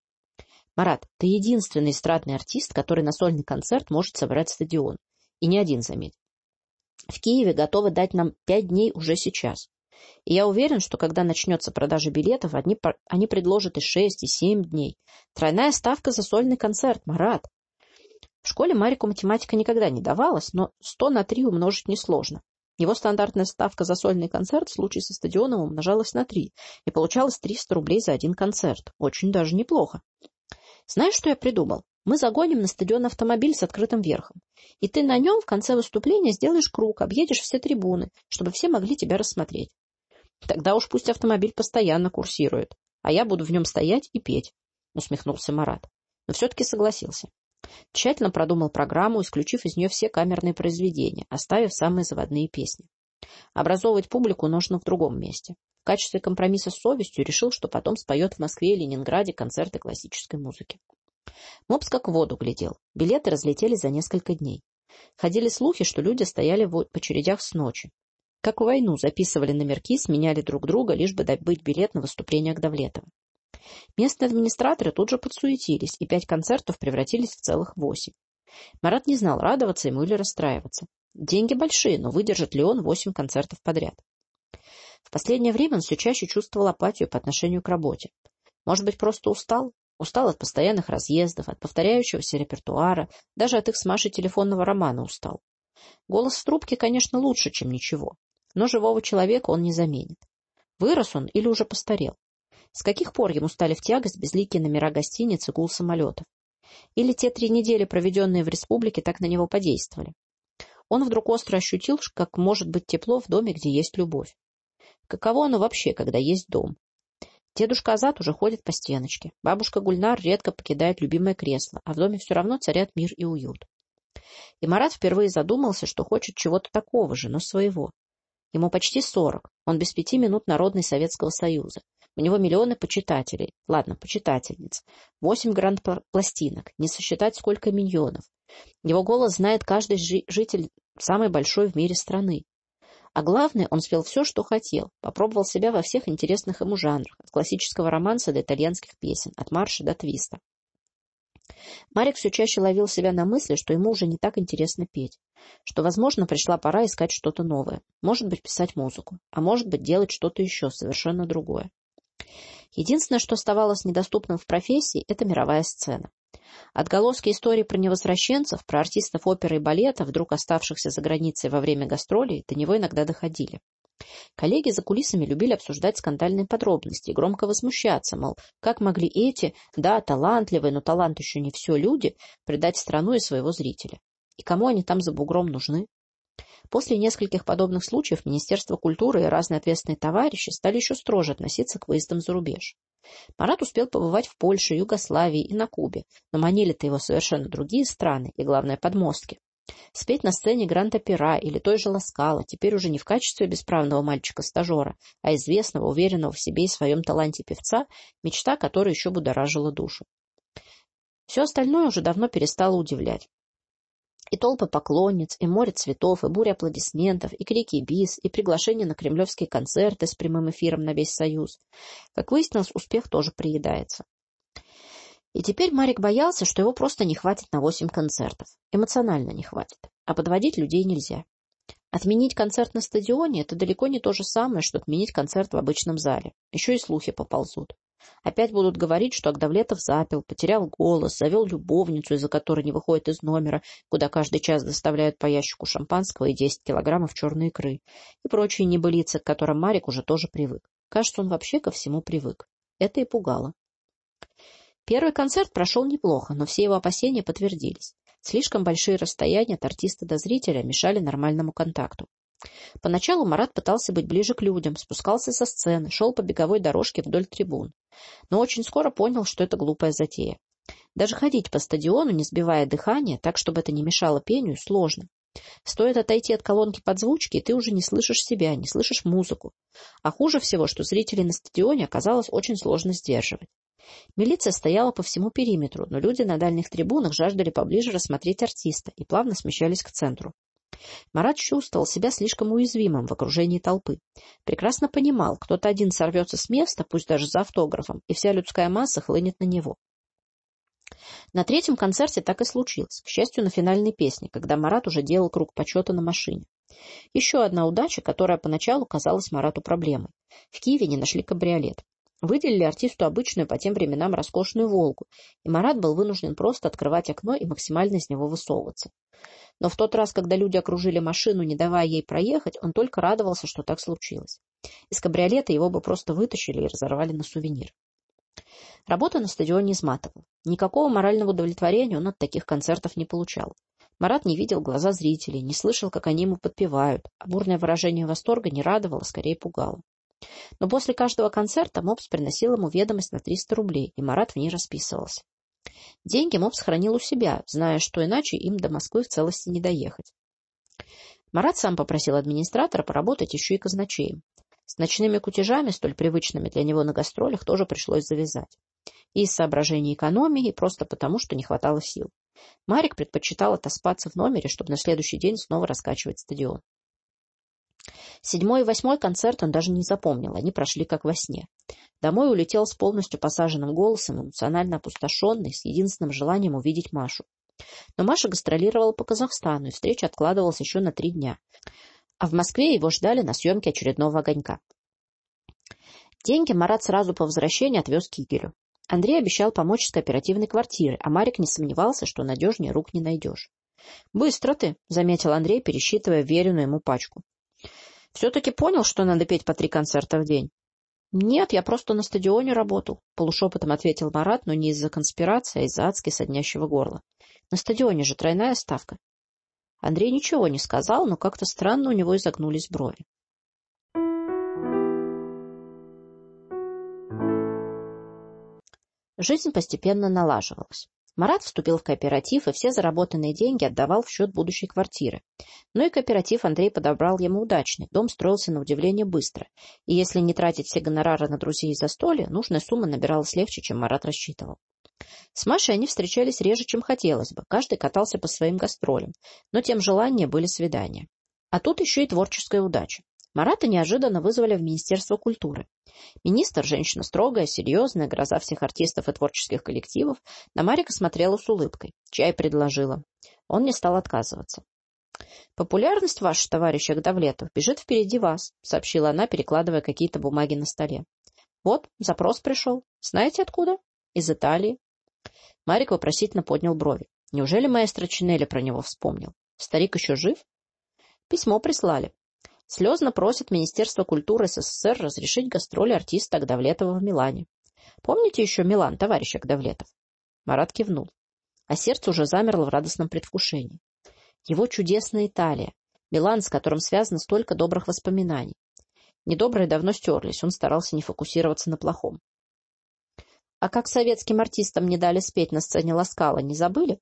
Марат, ты единственный эстрадный артист, который на сольный концерт может собрать стадион. И не один, заметь. В Киеве готовы дать нам пять дней уже сейчас. И я уверен, что когда начнется продажа билетов, они, они предложат и шесть, и семь дней. Тройная ставка за сольный концерт, Марат. В школе Марику математика никогда не давалась, но сто на три умножить несложно. Его стандартная ставка за сольный концерт в случае со стадионом умножалась на три, и получалось 300 рублей за один концерт. Очень даже неплохо. Знаешь, что я придумал? Мы загоним на стадион автомобиль с открытым верхом. И ты на нем в конце выступления сделаешь круг, объедешь все трибуны, чтобы все могли тебя рассмотреть. Тогда уж пусть автомобиль постоянно курсирует, а я буду в нем стоять и петь, — усмехнулся Марат. Но все-таки согласился. Тщательно продумал программу, исключив из нее все камерные произведения, оставив самые заводные песни. Образовывать публику нужно в другом месте. В качестве компромисса с совестью решил, что потом споет в Москве и Ленинграде концерты классической музыки. Мопс как в воду глядел. Билеты разлетелись за несколько дней. Ходили слухи, что люди стояли в очередях с ночи. Как в войну, записывали номерки, сменяли друг друга, лишь бы добыть билет на выступление Гдавлетова. Местные администраторы тут же подсуетились, и пять концертов превратились в целых восемь. Марат не знал, радоваться ему или расстраиваться. Деньги большие, но выдержит ли он восемь концертов подряд? В последнее время он все чаще чувствовал апатию по отношению к работе. Может быть, просто устал? Устал от постоянных разъездов, от повторяющегося репертуара, даже от их с Машей телефонного романа устал. Голос в трубке, конечно, лучше, чем ничего но живого человека он не заменит. Вырос он или уже постарел? С каких пор ему стали в тягость безликие номера гостиниц и гул самолетов? Или те три недели, проведенные в республике, так на него подействовали? Он вдруг остро ощутил, как может быть тепло в доме, где есть любовь. Каково оно вообще, когда есть дом? Дедушка Азат уже ходит по стеночке. Бабушка Гульнар редко покидает любимое кресло, а в доме все равно царят мир и уют. И Марат впервые задумался, что хочет чего-то такого же, но своего. Ему почти сорок. Он без пяти минут народный Советского Союза. У него миллионы почитателей. Ладно, почитательниц. Восемь гранд-пластинок. Не сосчитать, сколько миллионов. Его голос знает каждый жи житель самой большой в мире страны. А главное, он спел все, что хотел. Попробовал себя во всех интересных ему жанрах. От классического романса до итальянских песен. От марша до твиста. Марик все чаще ловил себя на мысли, что ему уже не так интересно петь, что, возможно, пришла пора искать что-то новое, может быть, писать музыку, а может быть, делать что-то еще совершенно другое. Единственное, что оставалось недоступным в профессии, это мировая сцена. Отголоски истории про невозвращенцев, про артистов оперы и балета, вдруг оставшихся за границей во время гастролей, до него иногда доходили. Коллеги за кулисами любили обсуждать скандальные подробности и громко возмущаться, мол, как могли эти, да, талантливые, но талант еще не все люди, предать страну и своего зрителя. И кому они там за бугром нужны? После нескольких подобных случаев Министерство культуры и разные ответственные товарищи стали еще строже относиться к выездам за рубеж. Марат успел побывать в Польше, Югославии и на Кубе, но манили-то его совершенно другие страны и, главное, подмостки. Спеть на сцене Гранд-Опера или той же Ласкала, теперь уже не в качестве бесправного мальчика-стажера, а известного, уверенного в себе и своем таланте певца, мечта, которая еще будоражила душу. Все остальное уже давно перестало удивлять. И толпы поклонниц, и море цветов, и буря аплодисментов, и крики бис, и приглашения на кремлевские концерты с прямым эфиром на весь Союз. Как выяснилось, успех тоже приедается. И теперь Марик боялся, что его просто не хватит на восемь концертов. Эмоционально не хватит. А подводить людей нельзя. Отменить концерт на стадионе – это далеко не то же самое, что отменить концерт в обычном зале. Еще и слухи поползут. Опять будут говорить, что Агдавлетов запил, потерял голос, завел любовницу, из-за которой не выходит из номера, куда каждый час доставляют по ящику шампанского и 10 килограммов черной икры, и прочие небылицы, к которым Марик уже тоже привык. Кажется, он вообще ко всему привык. Это и пугало. Первый концерт прошел неплохо, но все его опасения подтвердились. Слишком большие расстояния от артиста до зрителя мешали нормальному контакту. Поначалу Марат пытался быть ближе к людям, спускался со сцены, шел по беговой дорожке вдоль трибун. Но очень скоро понял, что это глупая затея. Даже ходить по стадиону, не сбивая дыхания, так, чтобы это не мешало пению, сложно. Стоит отойти от колонки подзвучки, и ты уже не слышишь себя, не слышишь музыку. А хуже всего, что зрителей на стадионе оказалось очень сложно сдерживать. Милиция стояла по всему периметру, но люди на дальних трибунах жаждали поближе рассмотреть артиста и плавно смещались к центру. Марат чувствовал себя слишком уязвимым в окружении толпы. Прекрасно понимал, кто-то один сорвется с места, пусть даже за автографом, и вся людская масса хлынет на него. На третьем концерте так и случилось, к счастью, на финальной песне, когда Марат уже делал круг почета на машине. Еще одна удача, которая поначалу казалась Марату проблемой. В Киеве не нашли кабриолет. Выделили артисту обычную по тем временам роскошную «Волгу», и Марат был вынужден просто открывать окно и максимально из него высовываться. Но в тот раз, когда люди окружили машину, не давая ей проехать, он только радовался, что так случилось. Из кабриолета его бы просто вытащили и разорвали на сувенир. Работа на стадионе изматывала. Никакого морального удовлетворения он от таких концертов не получал. Марат не видел глаза зрителей, не слышал, как они ему подпевают, а бурное выражение восторга не радовало, скорее пугало. Но после каждого концерта Мопс приносил ему ведомость на 300 рублей, и Марат в ней расписывался. Деньги Мопс хранил у себя, зная, что иначе им до Москвы в целости не доехать. Марат сам попросил администратора поработать еще и казначеем. С ночными кутежами, столь привычными для него на гастролях, тоже пришлось завязать. И из соображений экономии, и просто потому, что не хватало сил. Марик предпочитал отоспаться в номере, чтобы на следующий день снова раскачивать стадион. Седьмой и восьмой концерт он даже не запомнил, они прошли как во сне. Домой улетел с полностью посаженным голосом, эмоционально опустошенный, с единственным желанием увидеть Машу. Но Маша гастролировала по Казахстану, и встреча откладывалась еще на три дня. А в Москве его ждали на съемке очередного огонька. Деньги Марат сразу по возвращении отвез к Игорю. Андрей обещал помочь с кооперативной квартирой, а Марик не сомневался, что надежнее рук не найдешь. — Быстро ты, — заметил Андрей, пересчитывая веренную ему пачку. Все-таки понял, что надо петь по три концерта в день? — Нет, я просто на стадионе работал, — полушепотом ответил Марат, но не из-за конспирации, а из-за адски соднящего горла. — На стадионе же тройная ставка. Андрей ничего не сказал, но как-то странно у него изогнулись брови. Жизнь постепенно налаживалась. Марат вступил в кооператив и все заработанные деньги отдавал в счет будущей квартиры. Но и кооператив Андрей подобрал ему удачный, дом строился на удивление быстро, и если не тратить все гонорары на друзей и застолья, нужная сумма набиралась легче, чем Марат рассчитывал. С Машей они встречались реже, чем хотелось бы, каждый катался по своим гастролям, но тем желания были свидания. А тут еще и творческая удача. Марата неожиданно вызвали в Министерство культуры. Министр, женщина строгая, серьезная, гроза всех артистов и творческих коллективов, на Марика смотрела с улыбкой. Чай предложила. Он не стал отказываться. «Популярность ваша, товарищ Агдавлетов, бежит впереди вас», — сообщила она, перекладывая какие-то бумаги на столе. «Вот, запрос пришел. Знаете откуда? Из Италии». Марик вопросительно поднял брови. Неужели маэстро Чинелли про него вспомнил? Старик еще жив? Письмо прислали. Слезно просит Министерство культуры СССР разрешить гастроли артиста Агдавлетова в Милане. Помните еще Милан, товарищ Агдавлетов? Марат кивнул, а сердце уже замерло в радостном предвкушении. Его чудесная Италия, Милан, с которым связано столько добрых воспоминаний. Недобрые давно стерлись, он старался не фокусироваться на плохом. А как советским артистам не дали спеть на сцене Ласкала, не забыли?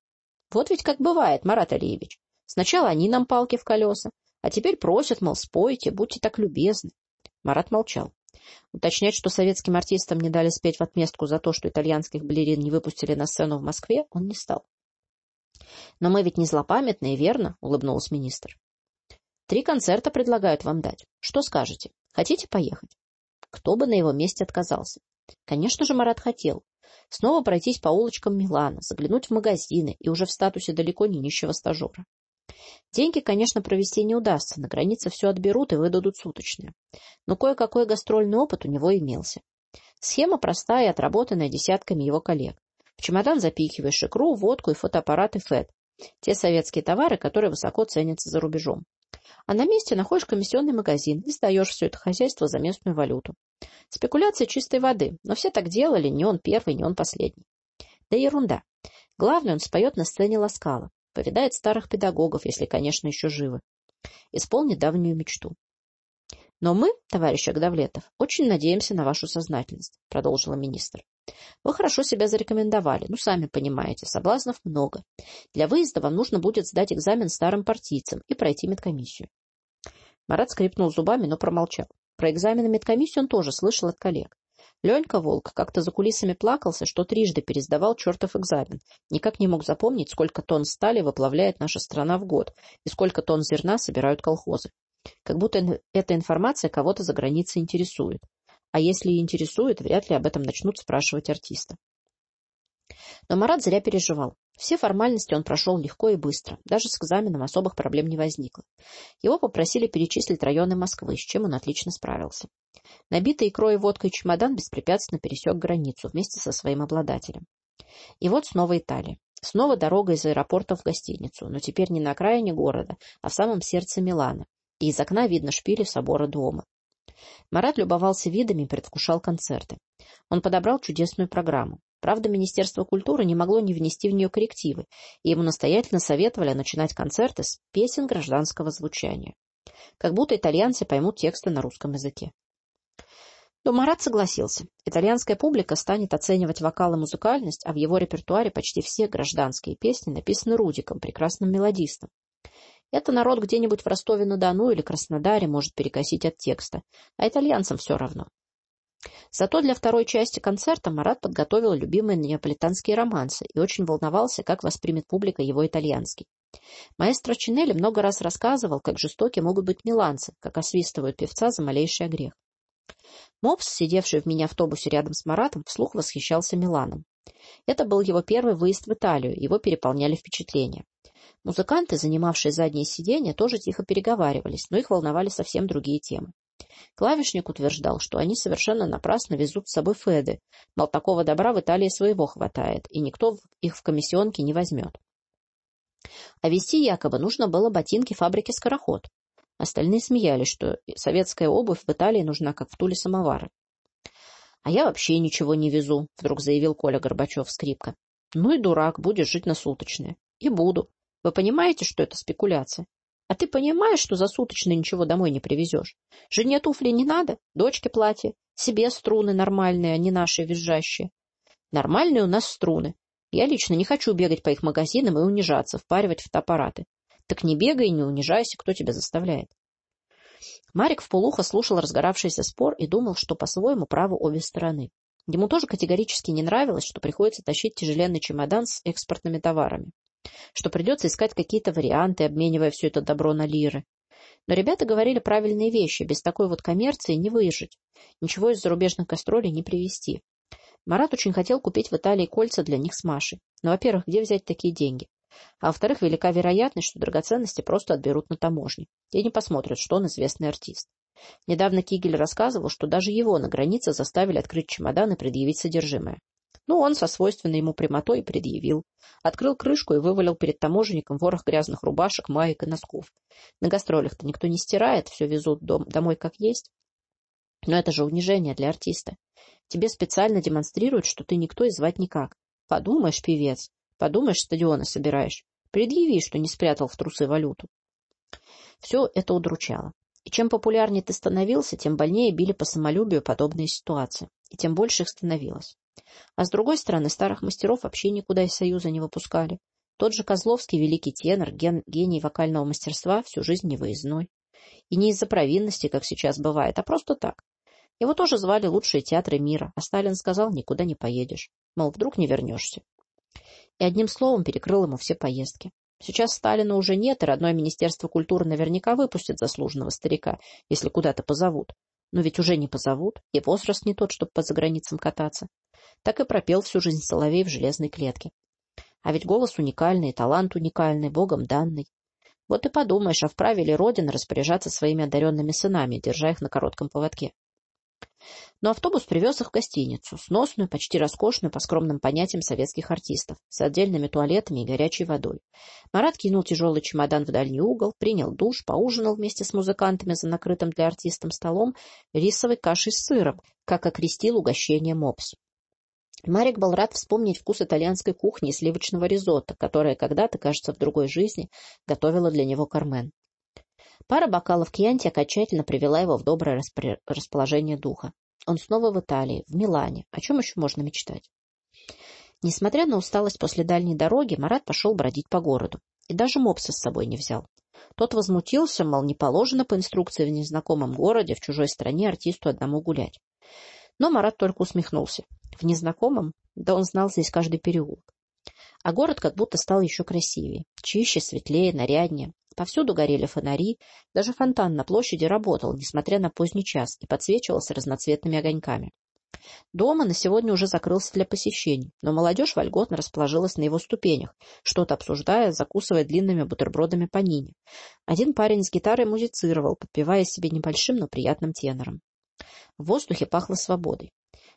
Вот ведь как бывает, Марат Алиевич. Сначала они нам палки в колеса, а теперь просят, мол, спойте, будьте так любезны. Марат молчал. Уточнять, что советским артистам не дали спеть в отместку за то, что итальянских балерин не выпустили на сцену в Москве, он не стал. «Но мы ведь не злопамятные, верно?» — улыбнулся министр. «Три концерта предлагают вам дать. Что скажете? Хотите поехать?» Кто бы на его месте отказался? Конечно же, Марат хотел. Снова пройтись по улочкам Милана, заглянуть в магазины и уже в статусе далеко не нищего стажера. Деньги, конечно, провести не удастся, на границе все отберут и выдадут суточные. Но кое-какой гастрольный опыт у него имелся. Схема простая и отработанная десятками его коллег. В чемодан запихиваешь икру, водку и фотоаппараты ФЭД. Те советские товары, которые высоко ценятся за рубежом. А на месте находишь комиссионный магазин и сдаешь все это хозяйство за местную валюту. Спекуляция чистой воды, но все так делали, не он первый, не он последний. Да ерунда. Главное, он споет на сцене Ласкала повидает старых педагогов, если, конечно, еще живы, исполнит давнюю мечту. Но мы, товарищ Агдавлетов, очень надеемся на вашу сознательность, продолжила министр. Вы хорошо себя зарекомендовали, ну, сами понимаете, соблазнов много. Для выезда вам нужно будет сдать экзамен старым партийцам и пройти медкомиссию. Марат скрипнул зубами, но промолчал. Про экзамены медкомиссию он тоже слышал от коллег. Ленька Волк как-то за кулисами плакался, что трижды пересдавал чертов экзамен. Никак не мог запомнить, сколько тонн стали выплавляет наша страна в год и сколько тонн зерна собирают колхозы. Как будто эта информация кого-то за границей интересует. А если и интересует, вряд ли об этом начнут спрашивать артиста. Но Марат зря переживал. Все формальности он прошел легко и быстро. Даже с экзаменом особых проблем не возникло. Его попросили перечислить районы Москвы, с чем он отлично справился. Набитый икрой и водкой чемодан беспрепятственно пересек границу вместе со своим обладателем. И вот снова Италия. Снова дорога из аэропорта в гостиницу, но теперь не на окраине города, а в самом сердце Милана. И из окна видно шпили собора дома. Марат любовался видами и предвкушал концерты. Он подобрал чудесную программу. Правда, Министерство культуры не могло не внести в нее коррективы, и ему настоятельно советовали начинать концерты с песен гражданского звучания. Как будто итальянцы поймут тексты на русском языке. Но Марат согласился. Итальянская публика станет оценивать вокал и музыкальность, а в его репертуаре почти все гражданские песни написаны Рудиком, прекрасным мелодистом. Это народ где-нибудь в Ростове-на-Дону или Краснодаре может перекосить от текста, а итальянцам все равно. Зато для второй части концерта Марат подготовил любимые неаполитанские романсы и очень волновался, как воспримет публика его итальянский. Маэстро Чинелли много раз рассказывал, как жестоки могут быть миланцы, как освистывают певца за малейший огрех. Мопс, сидевший в мини-автобусе рядом с Маратом, вслух восхищался Миланом. Это был его первый выезд в Италию, его переполняли впечатления. Музыканты, занимавшие задние сиденья, тоже тихо переговаривались, но их волновали совсем другие темы. Клавишник утверждал, что они совершенно напрасно везут с собой Феды, мол, такого добра в Италии своего хватает, и никто их в комиссионке не возьмет. А везти якобы нужно было ботинки фабрики «Скороход». Остальные смеялись, что советская обувь в Италии нужна, как в Туле самовары. — А я вообще ничего не везу, — вдруг заявил Коля Горбачев скрипка. — Ну и дурак, будешь жить на суточные. — И буду. Вы понимаете, что это спекуляция? А ты понимаешь, что за суточные ничего домой не привезешь? Жене туфли не надо, дочке платье, себе струны нормальные, а не наши визжащие. Нормальные у нас струны. Я лично не хочу бегать по их магазинам и унижаться, впаривать фотоаппараты. Так не бегай не унижайся, кто тебя заставляет. Марик вполуха слушал разгоравшийся спор и думал, что по-своему правы обе стороны. Ему тоже категорически не нравилось, что приходится тащить тяжеленный чемодан с экспортными товарами что придется искать какие-то варианты, обменивая все это добро на лиры. Но ребята говорили правильные вещи. Без такой вот коммерции не выжить. Ничего из зарубежных гастролей не привезти. Марат очень хотел купить в Италии кольца для них с Машей. Но, во-первых, где взять такие деньги? А во-вторых, велика вероятность, что драгоценности просто отберут на таможне. И не посмотрят, что он известный артист. Недавно Кигель рассказывал, что даже его на границе заставили открыть чемодан и предъявить содержимое. Ну, он со свойственной ему прямотой предъявил. Открыл крышку и вывалил перед таможенником ворох грязных рубашек, маек и носков. На гастролях-то никто не стирает, все везут дом, домой как есть. Но это же унижение для артиста. Тебе специально демонстрируют, что ты никто и звать никак. Подумаешь, певец, подумаешь, стадионы собираешь. Предъяви, что не спрятал в трусы валюту. Все это удручало. И чем популярнее ты становился, тем больнее били по самолюбию подобные ситуации, и тем больше их становилось. А с другой стороны, старых мастеров вообще никуда из Союза не выпускали. Тот же Козловский, великий тенор, ген, гений вокального мастерства, всю жизнь невыездной. И не из-за провинности, как сейчас бывает, а просто так. Его тоже звали лучшие театры мира, а Сталин сказал, никуда не поедешь. Мол, вдруг не вернешься. И одним словом перекрыл ему все поездки. Сейчас Сталина уже нет, и родное Министерство культуры наверняка выпустит заслуженного старика, если куда-то позовут. Но ведь уже не позовут, и возраст не тот, чтобы по заграницам кататься. Так и пропел всю жизнь Соловей в железной клетке. А ведь голос уникальный, талант уникальный, Богом данный. Вот и подумаешь, а вправе ли Родина распоряжаться своими одаренными сынами, держа их на коротком поводке? Но автобус привез их в гостиницу, сносную, почти роскошную по скромным понятиям советских артистов, с отдельными туалетами и горячей водой. Марат кинул тяжелый чемодан в дальний угол, принял душ, поужинал вместе с музыкантами за накрытым для артистов столом рисовой кашей с сыром, как окрестил угощение мопс. Марик был рад вспомнить вкус итальянской кухни и сливочного ризотто, которое когда-то, кажется, в другой жизни готовила для него Кармен. Пара бокалов кьянти окончательно привела его в доброе расположение духа. Он снова в Италии, в Милане. О чем еще можно мечтать? Несмотря на усталость после дальней дороги, Марат пошел бродить по городу. И даже мопса с собой не взял. Тот возмутился, мол, не положено по инструкции в незнакомом городе, в чужой стране артисту одному гулять. Но Марат только усмехнулся. В незнакомом? Да он знал здесь каждый переулок. А город как будто стал еще красивее, чище, светлее, наряднее. Повсюду горели фонари, даже фонтан на площади работал, несмотря на поздний час, и подсвечивался разноцветными огоньками. Дома на сегодня уже закрылся для посещений, но молодежь вольготно расположилась на его ступенях, что-то обсуждая, закусывая длинными бутербродами по нине. Один парень с гитарой музицировал, подпевая себе небольшим, но приятным тенором. В воздухе пахло свободой.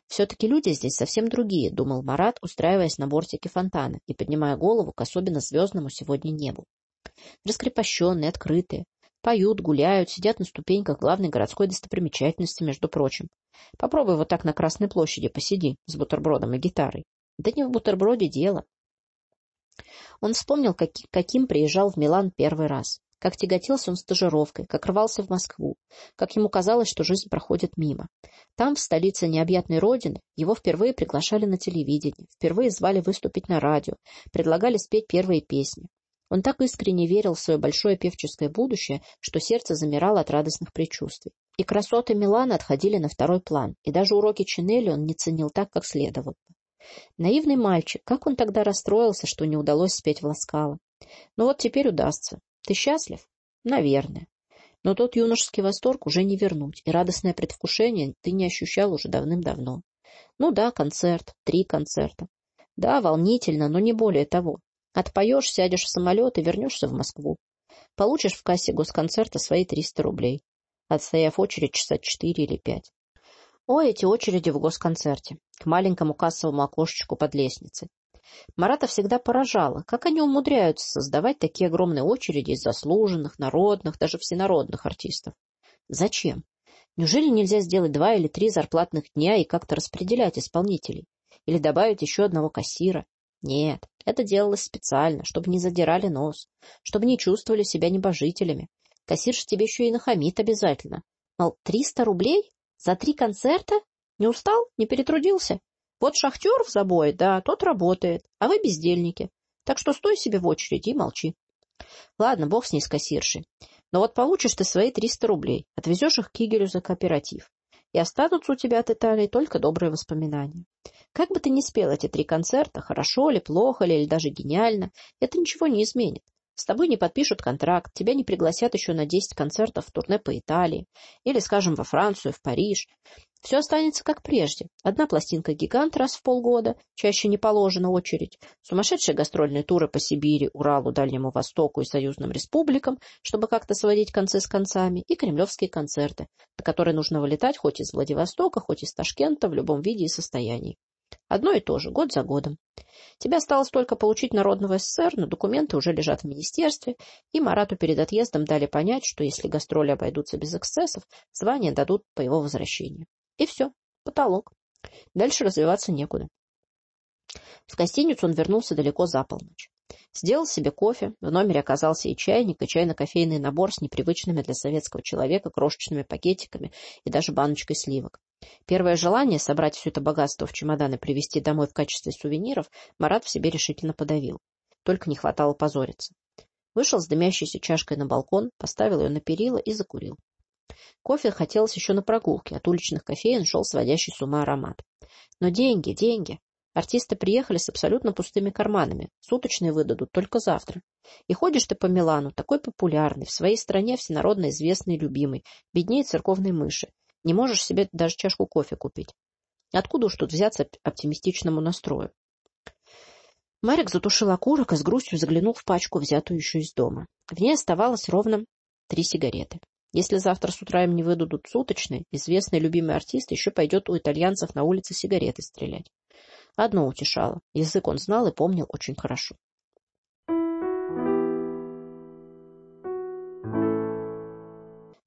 Все-таки люди здесь совсем другие, думал Марат, устраиваясь на бортике фонтана и поднимая голову к особенно звездному сегодня небу. Раскрепощенные, открытые. Поют, гуляют, сидят на ступеньках главной городской достопримечательности, между прочим. Попробуй вот так на Красной площади посиди с бутербродом и гитарой. Да не в бутерброде дело. Он вспомнил, как, каким приезжал в Милан первый раз. Как тяготился он стажировкой, как рвался в Москву, как ему казалось, что жизнь проходит мимо. Там, в столице необъятной родины, его впервые приглашали на телевидение, впервые звали выступить на радио, предлагали спеть первые песни. Он так искренне верил в свое большое певческое будущее, что сердце замирало от радостных предчувствий. И красоты Милана отходили на второй план, и даже уроки Чинели он не ценил так, как следовало Наивный мальчик, как он тогда расстроился, что не удалось спеть в Ласкало. Но вот теперь удастся. Ты счастлив? Наверное. Но тот юношеский восторг уже не вернуть, и радостное предвкушение ты не ощущал уже давным-давно. Ну да, концерт, три концерта. Да, волнительно, но не более того. Отпоешь, сядешь в самолет и вернешься в Москву. Получишь в кассе госконцерта свои 300 рублей, отстояв очередь часа четыре или пять. О, эти очереди в госконцерте, к маленькому кассовому окошечку под лестницей. Марата всегда поражало, как они умудряются создавать такие огромные очереди из заслуженных, народных, даже всенародных артистов. Зачем? Неужели нельзя сделать два или три зарплатных дня и как-то распределять исполнителей? Или добавить еще одного кассира? Нет, это делалось специально, чтобы не задирали нос, чтобы не чувствовали себя небожителями. Кассирша тебе еще и нахамит обязательно. Мол, триста рублей? За три концерта? Не устал? Не перетрудился? Вот шахтер в забое, да, тот работает, а вы бездельники. Так что стой себе в очереди и молчи. Ладно, бог с ней с кассиршей. Но вот получишь ты свои триста рублей, отвезешь их к Кигелю за кооператив. И останутся у тебя от Италии только добрые воспоминания. Как бы ты ни спел эти три концерта, хорошо ли, плохо ли, или даже гениально, это ничего не изменит. С тобой не подпишут контракт, тебя не пригласят еще на 10 концертов в турне по Италии или, скажем, во Францию, в Париж. Все останется как прежде. Одна пластинка-гигант раз в полгода, чаще не положена очередь, сумасшедшие гастрольные туры по Сибири, Уралу, Дальнему Востоку и союзным республикам, чтобы как-то сводить концы с концами, и кремлевские концерты, на которые нужно вылетать хоть из Владивостока, хоть из Ташкента, в любом виде и состоянии. Одно и то же, год за годом. Тебе осталось только получить народного СССР, но документы уже лежат в министерстве, и Марату перед отъездом дали понять, что если гастроли обойдутся без эксцессов, звание дадут по его возвращению. И все, потолок. Дальше развиваться некуда. В гостиницу он вернулся далеко за полночь. Сделал себе кофе, в номере оказался и чайник, и чайно-кофейный набор с непривычными для советского человека крошечными пакетиками и даже баночкой сливок. Первое желание собрать все это богатство в чемодан и привезти домой в качестве сувениров Марат в себе решительно подавил. Только не хватало позориться. Вышел с дымящейся чашкой на балкон, поставил ее на перила и закурил. Кофе хотелось еще на прогулке, от уличных кофеин шел сводящий с ума аромат. Но деньги, деньги. Артисты приехали с абсолютно пустыми карманами. Суточные выдадут только завтра. И ходишь ты по Милану, такой популярный, в своей стране всенародно известный и любимый, беднее церковной мыши. Не можешь себе даже чашку кофе купить. Откуда уж тут взяться оптимистичному настрою? Марик затушил окурок и с грустью заглянул в пачку, взятую еще из дома. В ней оставалось ровно три сигареты. Если завтра с утра им не выдадут суточные, известный любимый артист еще пойдет у итальянцев на улице сигареты стрелять. Одно утешало. Язык он знал и помнил очень хорошо.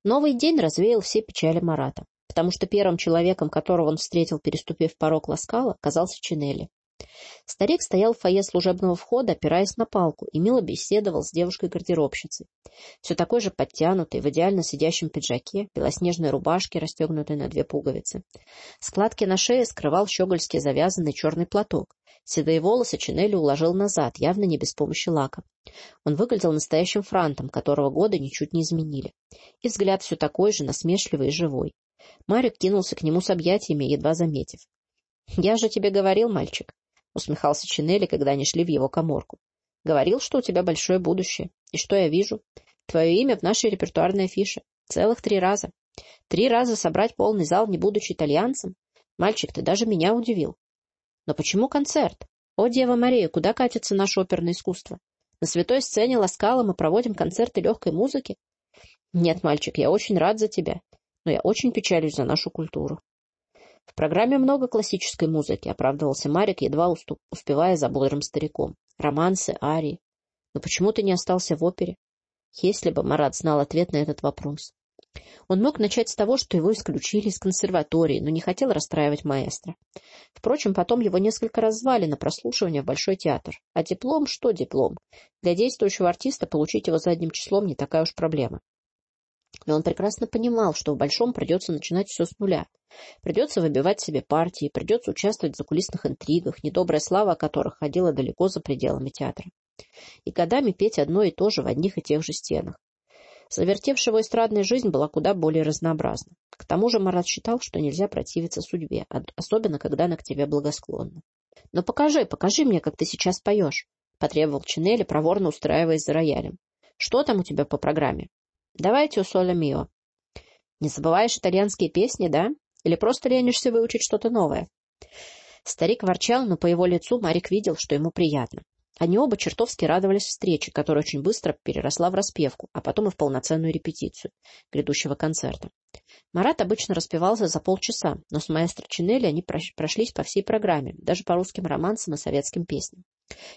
Новый день развеял все печали Марата, потому что первым человеком, которого он встретил, переступив порог Ласкала, оказался Чинелли. Старик стоял в фойе служебного входа, опираясь на палку, и мило беседовал с девушкой-гардеробщицей. Все такой же подтянутый, в идеально сидящем пиджаке, белоснежной рубашке, расстегнутой на две пуговицы. Складки на шее скрывал щегольски завязанный черный платок. Седые волосы Чинелли уложил назад, явно не без помощи лака. Он выглядел настоящим франтом, которого годы ничуть не изменили. И взгляд все такой же, насмешливый и живой. Марик кинулся к нему с объятиями, едва заметив. — Я же тебе говорил, мальчик, — усмехался Чинелли, когда они шли в его коморку. — Говорил, что у тебя большое будущее. И что я вижу? Твое имя в нашей репертуарной афише. Целых три раза. Три раза собрать полный зал, не будучи итальянцем? Мальчик, ты даже меня удивил. Но почему концерт? О, Дева Мария, куда катится наше оперное искусство? На святой сцене Ласкала мы проводим концерты легкой музыки? Нет, мальчик, я очень рад за тебя, но я очень печалюсь за нашу культуру. В программе много классической музыки, оправдывался Марик, едва уступ, успевая за бодрым стариком. Романсы, арии. Но почему ты не остался в опере? Если бы Марат знал ответ на этот вопрос. Он мог начать с того, что его исключили из консерватории, но не хотел расстраивать маэстро. Впрочем, потом его несколько раз звали на прослушивание в Большой театр. А диплом? Что диплом? Для действующего артиста получить его задним числом не такая уж проблема. Но он прекрасно понимал, что в Большом придется начинать все с нуля. Придется выбивать себе партии, придется участвовать в закулисных интригах, недобрая слава о которых ходила далеко за пределами театра. И годами петь одно и то же в одних и тех же стенах. Завертевшего эстрадная жизнь была куда более разнообразна. К тому же Марат считал, что нельзя противиться судьбе, особенно когда она к тебе благосклонна. — Ну покажи, покажи мне, как ты сейчас поешь, — потребовал Чинелли, проворно устраиваясь за роялем. — Что там у тебя по программе? — Давайте у Соля Мио. — Не забываешь итальянские песни, да? Или просто ленишься выучить что-то новое? Старик ворчал, но по его лицу Марик видел, что ему приятно. Они оба чертовски радовались встрече, которая очень быстро переросла в распевку, а потом и в полноценную репетицию грядущего концерта. Марат обычно распевался за полчаса, но с маэстро Чинелли они прошлись по всей программе, даже по русским романсам и советским песням.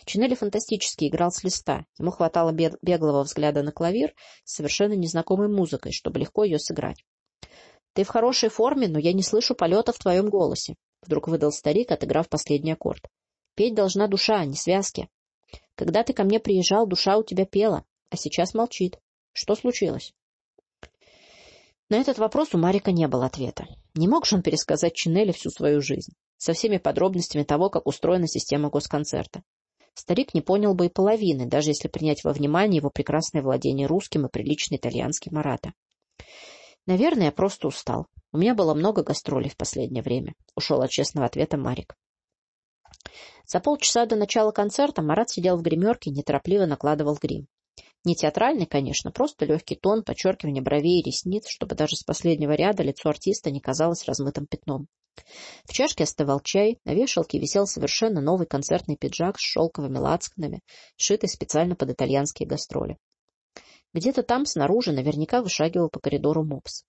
Чинелли фантастически играл с листа. Ему хватало беглого взгляда на клавир с совершенно незнакомой музыкой, чтобы легко ее сыграть. — Ты в хорошей форме, но я не слышу полета в твоем голосе, — вдруг выдал старик, отыграв последний аккорд. — Петь должна душа, а не связки. Когда ты ко мне приезжал, душа у тебя пела, а сейчас молчит. Что случилось? На этот вопрос у Марика не было ответа. Не мог же он пересказать Чинели всю свою жизнь, со всеми подробностями того, как устроена система госконцерта. Старик не понял бы и половины, даже если принять во внимание его прекрасное владение русским и приличный итальянский Марата. Наверное, я просто устал. У меня было много гастролей в последнее время. Ушел от честного ответа Марик. За полчаса до начала концерта Марат сидел в гримерке и неторопливо накладывал грим. Не театральный, конечно, просто легкий тон, подчеркивание бровей и ресниц, чтобы даже с последнего ряда лицо артиста не казалось размытым пятном. В чашке остывал чай, на вешалке висел совершенно новый концертный пиджак с шелковыми лацканами, сшитый специально под итальянские гастроли. Где-то там, снаружи, наверняка вышагивал по коридору мопс.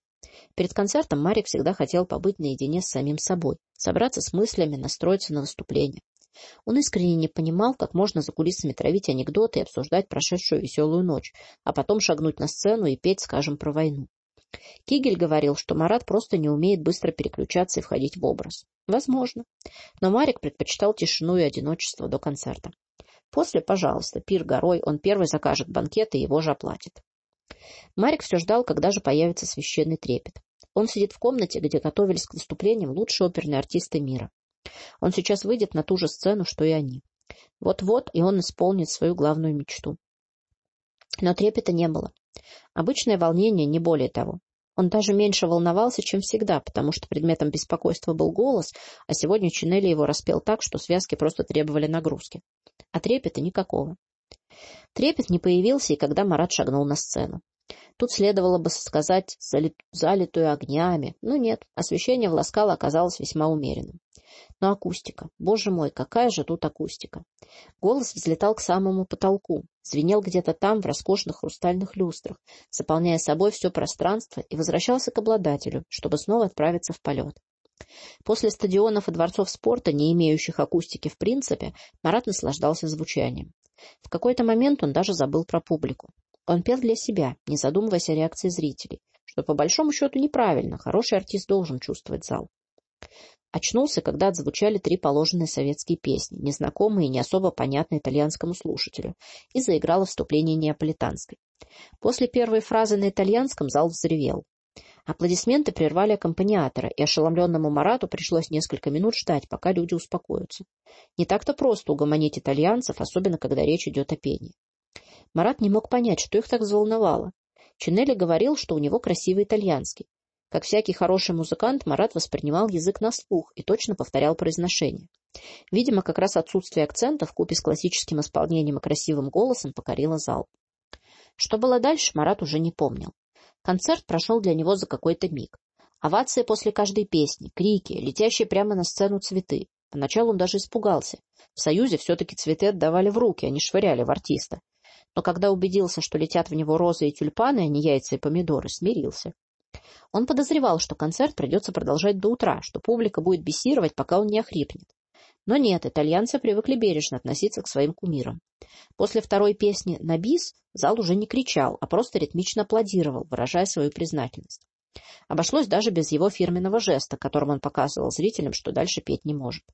Перед концертом Марик всегда хотел побыть наедине с самим собой, собраться с мыслями, настроиться на выступление. Он искренне не понимал, как можно за кулисами травить анекдоты и обсуждать прошедшую веселую ночь, а потом шагнуть на сцену и петь, скажем, про войну. Кигель говорил, что Марат просто не умеет быстро переключаться и входить в образ. Возможно. Но Марик предпочитал тишину и одиночество до концерта. После, пожалуйста, пир горой, он первый закажет банкет и его же оплатит. Марик все ждал, когда же появится священный трепет. Он сидит в комнате, где готовились к выступлениям лучшие оперные артисты мира. Он сейчас выйдет на ту же сцену, что и они. Вот-вот, и он исполнит свою главную мечту. Но трепета не было. Обычное волнение, не более того. Он даже меньше волновался, чем всегда, потому что предметом беспокойства был голос, а сегодня Чинелли его распел так, что связки просто требовали нагрузки. А трепета никакого. Трепет не появился и когда Марат шагнул на сцену. Тут следовало бы сказать залитую огнями, но нет, освещение в Ласкало оказалось весьма умеренным. Но акустика, боже мой, какая же тут акустика! Голос взлетал к самому потолку, звенел где-то там в роскошных хрустальных люстрах, заполняя собой все пространство и возвращался к обладателю, чтобы снова отправиться в полет. После стадионов и дворцов спорта, не имеющих акустики в принципе, Марат наслаждался звучанием. В какой-то момент он даже забыл про публику. Он пел для себя, не задумываясь о реакции зрителей, что по большому счету неправильно, хороший артист должен чувствовать зал. Очнулся, когда отзвучали три положенные советские песни, незнакомые и не особо понятные итальянскому слушателю, и заиграло вступление неаполитанской. После первой фразы на итальянском зал взревел. Аплодисменты прервали аккомпаниатора, и ошеломленному Марату пришлось несколько минут ждать, пока люди успокоятся. Не так-то просто угомонить итальянцев, особенно когда речь идет о пении. Марат не мог понять, что их так взволновало. Чинелли говорил, что у него красивый итальянский. Как всякий хороший музыкант, Марат воспринимал язык на слух и точно повторял произношение. Видимо, как раз отсутствие акцента вкупе с классическим исполнением и красивым голосом покорило зал. Что было дальше, Марат уже не помнил. Концерт прошел для него за какой-то миг. Овации после каждой песни, крики, летящие прямо на сцену цветы. Поначалу он даже испугался. В Союзе все-таки цветы отдавали в руки, а не швыряли в артиста. Но когда убедился, что летят в него розы и тюльпаны, а не яйца и помидоры, смирился. Он подозревал, что концерт придется продолжать до утра, что публика будет бесировать, пока он не охрипнет. Но нет, итальянцы привыкли бережно относиться к своим кумирам. После второй песни «На бис» зал уже не кричал, а просто ритмично аплодировал, выражая свою признательность. Обошлось даже без его фирменного жеста, которым он показывал зрителям, что дальше петь не может.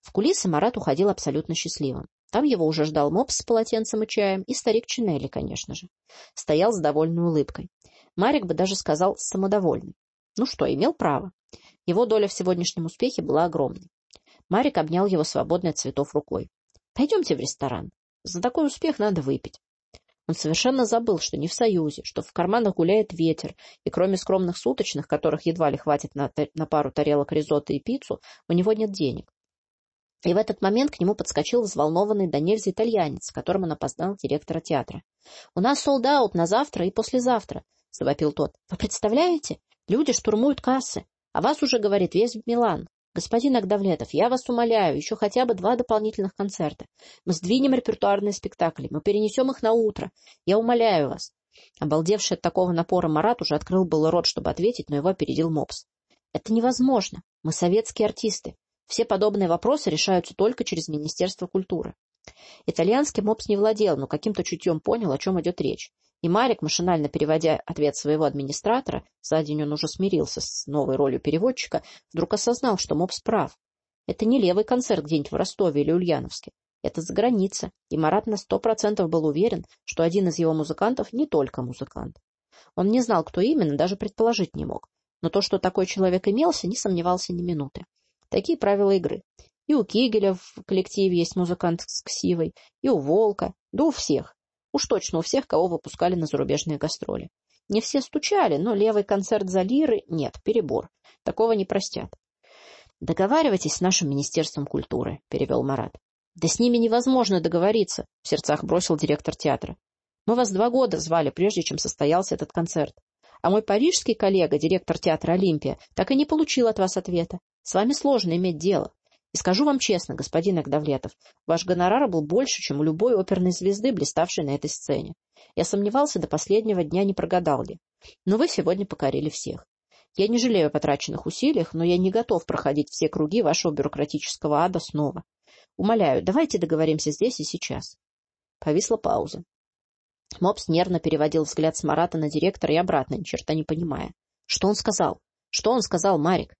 В кулисы Марат уходил абсолютно счастливым. Там его уже ждал мопс с полотенцем и чаем, и старик Чинелли, конечно же. Стоял с довольной улыбкой. Марик бы даже сказал самодовольный. Ну что, имел право. Его доля в сегодняшнем успехе была огромной. Марик обнял его свободной от цветов рукой. «Пойдемте в ресторан. За такой успех надо выпить». Он совершенно забыл, что не в Союзе, что в карманах гуляет ветер, и кроме скромных суточных, которых едва ли хватит на, на пару тарелок ризотто и пиццу, у него нет денег. И в этот момент к нему подскочил взволнованный до нельзя итальянец, которым он опознал директора театра. — У нас солдат на завтра и послезавтра, — завопил тот. — Вы представляете? Люди штурмуют кассы, а вас уже, говорит, весь Милан. Господин Агдавлетов, я вас умоляю, еще хотя бы два дополнительных концерта. Мы сдвинем репертуарные спектакли, мы перенесем их на утро. Я умоляю вас. Обалдевший от такого напора Марат уже открыл был рот, чтобы ответить, но его опередил Мопс. Это невозможно. Мы советские артисты. Все подобные вопросы решаются только через Министерство культуры. Итальянский Мопс не владел, но каким-то чутьем понял, о чем идет речь. И Марик, машинально переводя ответ своего администратора, за день он уже смирился с новой ролью переводчика, вдруг осознал, что Мопс прав. Это не левый концерт где-нибудь в Ростове или Ульяновске. Это за граница, и Марат на сто процентов был уверен, что один из его музыкантов не только музыкант. Он не знал, кто именно, даже предположить не мог. Но то, что такой человек имелся, не сомневался ни минуты. Такие правила игры. И у Кигеля в коллективе есть музыкант с ксивой, и у Волка, да у всех. Уж точно у всех, кого выпускали на зарубежные гастроли. Не все стучали, но левый концерт за лиры — нет, перебор. Такого не простят. «Договаривайтесь с нашим Министерством культуры», — перевел Марат. «Да с ними невозможно договориться», — в сердцах бросил директор театра. Мы вас два года звали, прежде чем состоялся этот концерт. А мой парижский коллега, директор театра «Олимпия», так и не получил от вас ответа. С вами сложно иметь дело. Скажу вам честно, господин Агдавлетов, ваш гонорар был больше, чем у любой оперной звезды, блиставшей на этой сцене. Я сомневался до последнего дня, не прогадал ли. Но вы сегодня покорили всех. Я не жалею о потраченных усилиях, но я не готов проходить все круги вашего бюрократического ада снова. Умоляю, давайте договоримся здесь и сейчас. Повисла пауза. Мопс нервно переводил взгляд с Марата на директора и обратно, ни черта не понимая. Что он сказал? Что он сказал, Марик?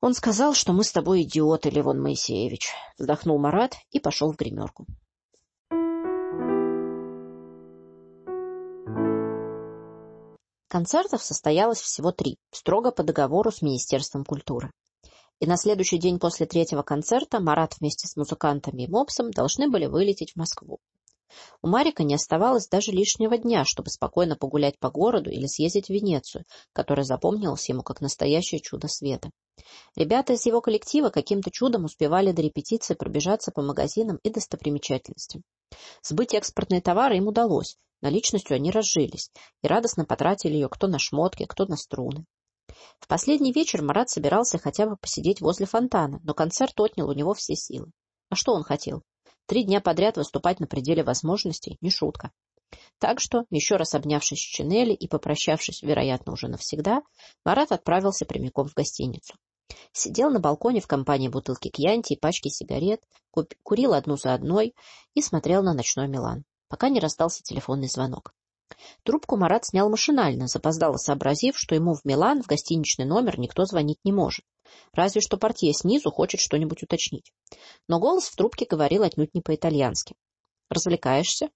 Он сказал, что мы с тобой идиоты, Левон Моисеевич. Вздохнул Марат и пошел в гримерку. Концертов состоялось всего три, строго по договору с Министерством культуры. И на следующий день после третьего концерта Марат вместе с музыкантами и мопсом должны были вылететь в Москву. У Марика не оставалось даже лишнего дня, чтобы спокойно погулять по городу или съездить в Венецию, которая запомнилась ему как настоящее чудо света. Ребята из его коллектива каким-то чудом успевали до репетиции пробежаться по магазинам и достопримечательностям. Сбыть экспортные товары им удалось, наличностью они разжились и радостно потратили ее кто на шмотки, кто на струны. В последний вечер Марат собирался хотя бы посидеть возле фонтана, но концерт отнял у него все силы. А что он хотел? Три дня подряд выступать на пределе возможностей – не шутка. Так что, еще раз обнявшись с Чинели и попрощавшись, вероятно, уже навсегда, Марат отправился прямиком в гостиницу. Сидел на балконе в компании бутылки кьянти и пачки сигарет, курил одну за одной и смотрел на ночной Милан, пока не раздался телефонный звонок. Трубку Марат снял машинально, запоздало сообразив, что ему в Милан в гостиничный номер никто звонить не может. Разве что портье снизу хочет что-нибудь уточнить. Но голос в трубке говорил отнюдь не по-итальянски. «Развлекаешься?»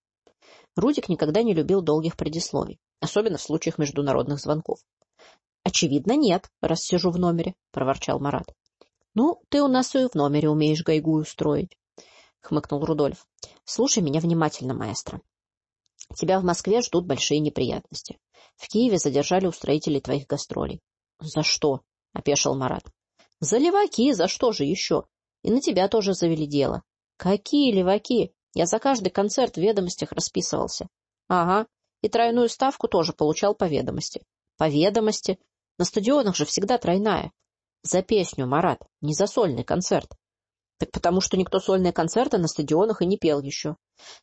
Рудик никогда не любил долгих предисловий, особенно в случаях международных звонков. «Очевидно, нет, раз сижу в номере», — проворчал Марат. «Ну, ты у нас и в номере умеешь гайгу устроить», — хмыкнул Рудольф. «Слушай меня внимательно, маэстро. Тебя в Москве ждут большие неприятности. В Киеве задержали устроителей твоих гастролей. — За что? — опешил Марат. — За леваки, за что же еще? И на тебя тоже завели дело. — Какие леваки? Я за каждый концерт в ведомостях расписывался. — Ага, и тройную ставку тоже получал по ведомости. — По ведомости? На стадионах же всегда тройная. За песню, Марат, не за сольный концерт. Так потому что никто сольные концерты на стадионах и не пел еще.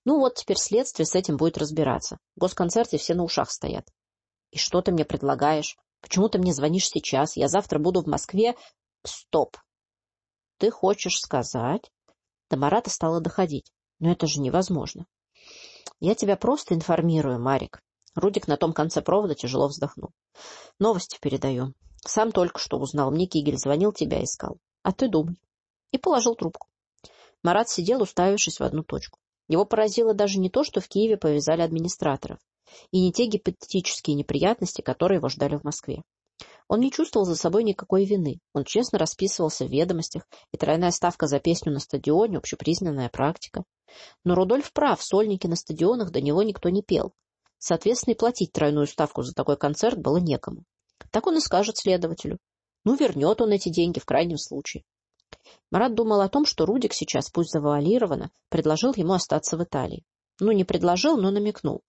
Ну вот теперь следствие с этим будет разбираться. В госконцерте все на ушах стоят. И что ты мне предлагаешь? Почему ты мне звонишь сейчас? Я завтра буду в Москве. Стоп. Ты хочешь сказать? До Марата стало доходить. Но это же невозможно. Я тебя просто информирую, Марик. Рудик на том конце провода тяжело вздохнул. Новости передаю. Сам только что узнал. Мне Кигель звонил, тебя искал. А ты думай и положил трубку. Марат сидел, уставившись в одну точку. Его поразило даже не то, что в Киеве повязали администраторов, и не те гипотетические неприятности, которые его ждали в Москве. Он не чувствовал за собой никакой вины. Он честно расписывался в ведомостях, и тройная ставка за песню на стадионе – общепризнанная практика. Но Рудольф прав, сольники на стадионах до него никто не пел. Соответственно, и платить тройную ставку за такой концерт было некому. Так он и скажет следователю. Ну, вернет он эти деньги в крайнем случае. Марат думал о том, что Рудик сейчас, пусть завуалированно, предложил ему остаться в Италии. Ну, не предложил, но намекнул.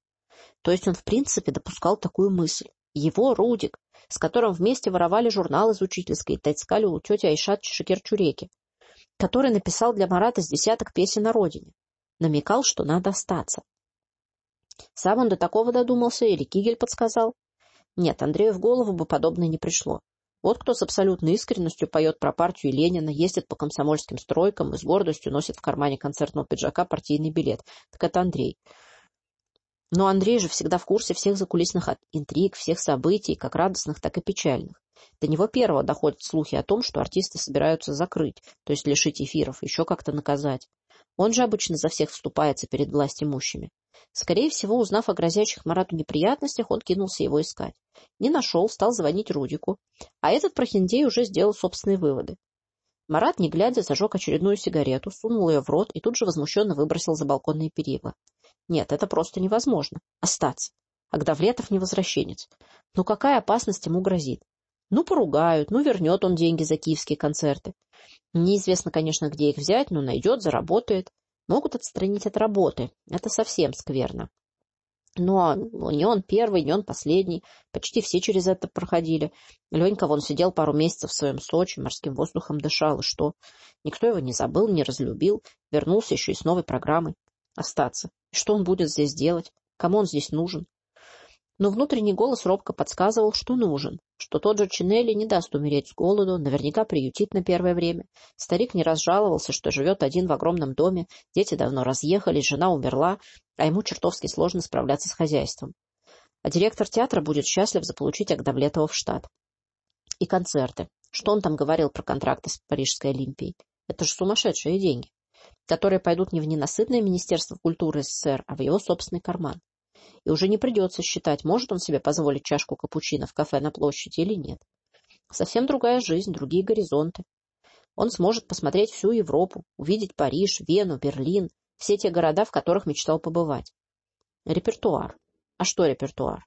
То есть он, в принципе, допускал такую мысль. Его, Рудик, с которым вместе воровали журнал из учительской и таскали у тети Айшат Шекер-Чуреки, который написал для Марата с десяток песен о родине. Намекал, что надо остаться. Сам он до такого додумался или Кигель подсказал? Нет, Андрею в голову бы подобное не пришло. Вот кто с абсолютной искренностью поет про партию Ленина, ездит по комсомольским стройкам и с гордостью носит в кармане концертного пиджака партийный билет. Так это Андрей. Но Андрей же всегда в курсе всех закулисных интриг, всех событий, как радостных, так и печальных. До него первого доходят слухи о том, что артисты собираются закрыть, то есть лишить эфиров, еще как-то наказать. Он же обычно за всех вступается перед власть имущими. Скорее всего, узнав о грозящих Марату неприятностях, он кинулся его искать. Не нашел, стал звонить Рудику. А этот прохиндей уже сделал собственные выводы. Марат, не глядя, зажег очередную сигарету, сунул ее в рот и тут же возмущенно выбросил за балконные перила. Нет, это просто невозможно. Остаться. Агдавлетов не возвращенец. Ну какая опасность ему грозит? Ну, поругают, ну, вернет он деньги за киевские концерты. Неизвестно, конечно, где их взять, но найдет, заработает. Могут отстранить от работы. Это совсем скверно. Но не он первый, не он последний. Почти все через это проходили. Ленька вон сидел пару месяцев в своем Сочи, морским воздухом дышал. И что? Никто его не забыл, не разлюбил. Вернулся еще и с новой программой. Остаться. И что он будет здесь делать? Кому он здесь нужен? Но внутренний голос робко подсказывал, что нужен, что тот же Чинелли не даст умереть с голоду, наверняка приютит на первое время. Старик не раз жаловался, что живет один в огромном доме, дети давно разъехались, жена умерла, а ему чертовски сложно справляться с хозяйством. А директор театра будет счастлив заполучить Агдавлетова в штат. И концерты. Что он там говорил про контракты с Парижской Олимпией? Это же сумасшедшие деньги, которые пойдут не в ненасытное Министерство культуры СССР, а в его собственный карман и уже не придется считать, может он себе позволить чашку капучино в кафе на площади или нет. Совсем другая жизнь, другие горизонты. Он сможет посмотреть всю Европу, увидеть Париж, Вену, Берлин, все те города, в которых мечтал побывать. Репертуар. А что репертуар?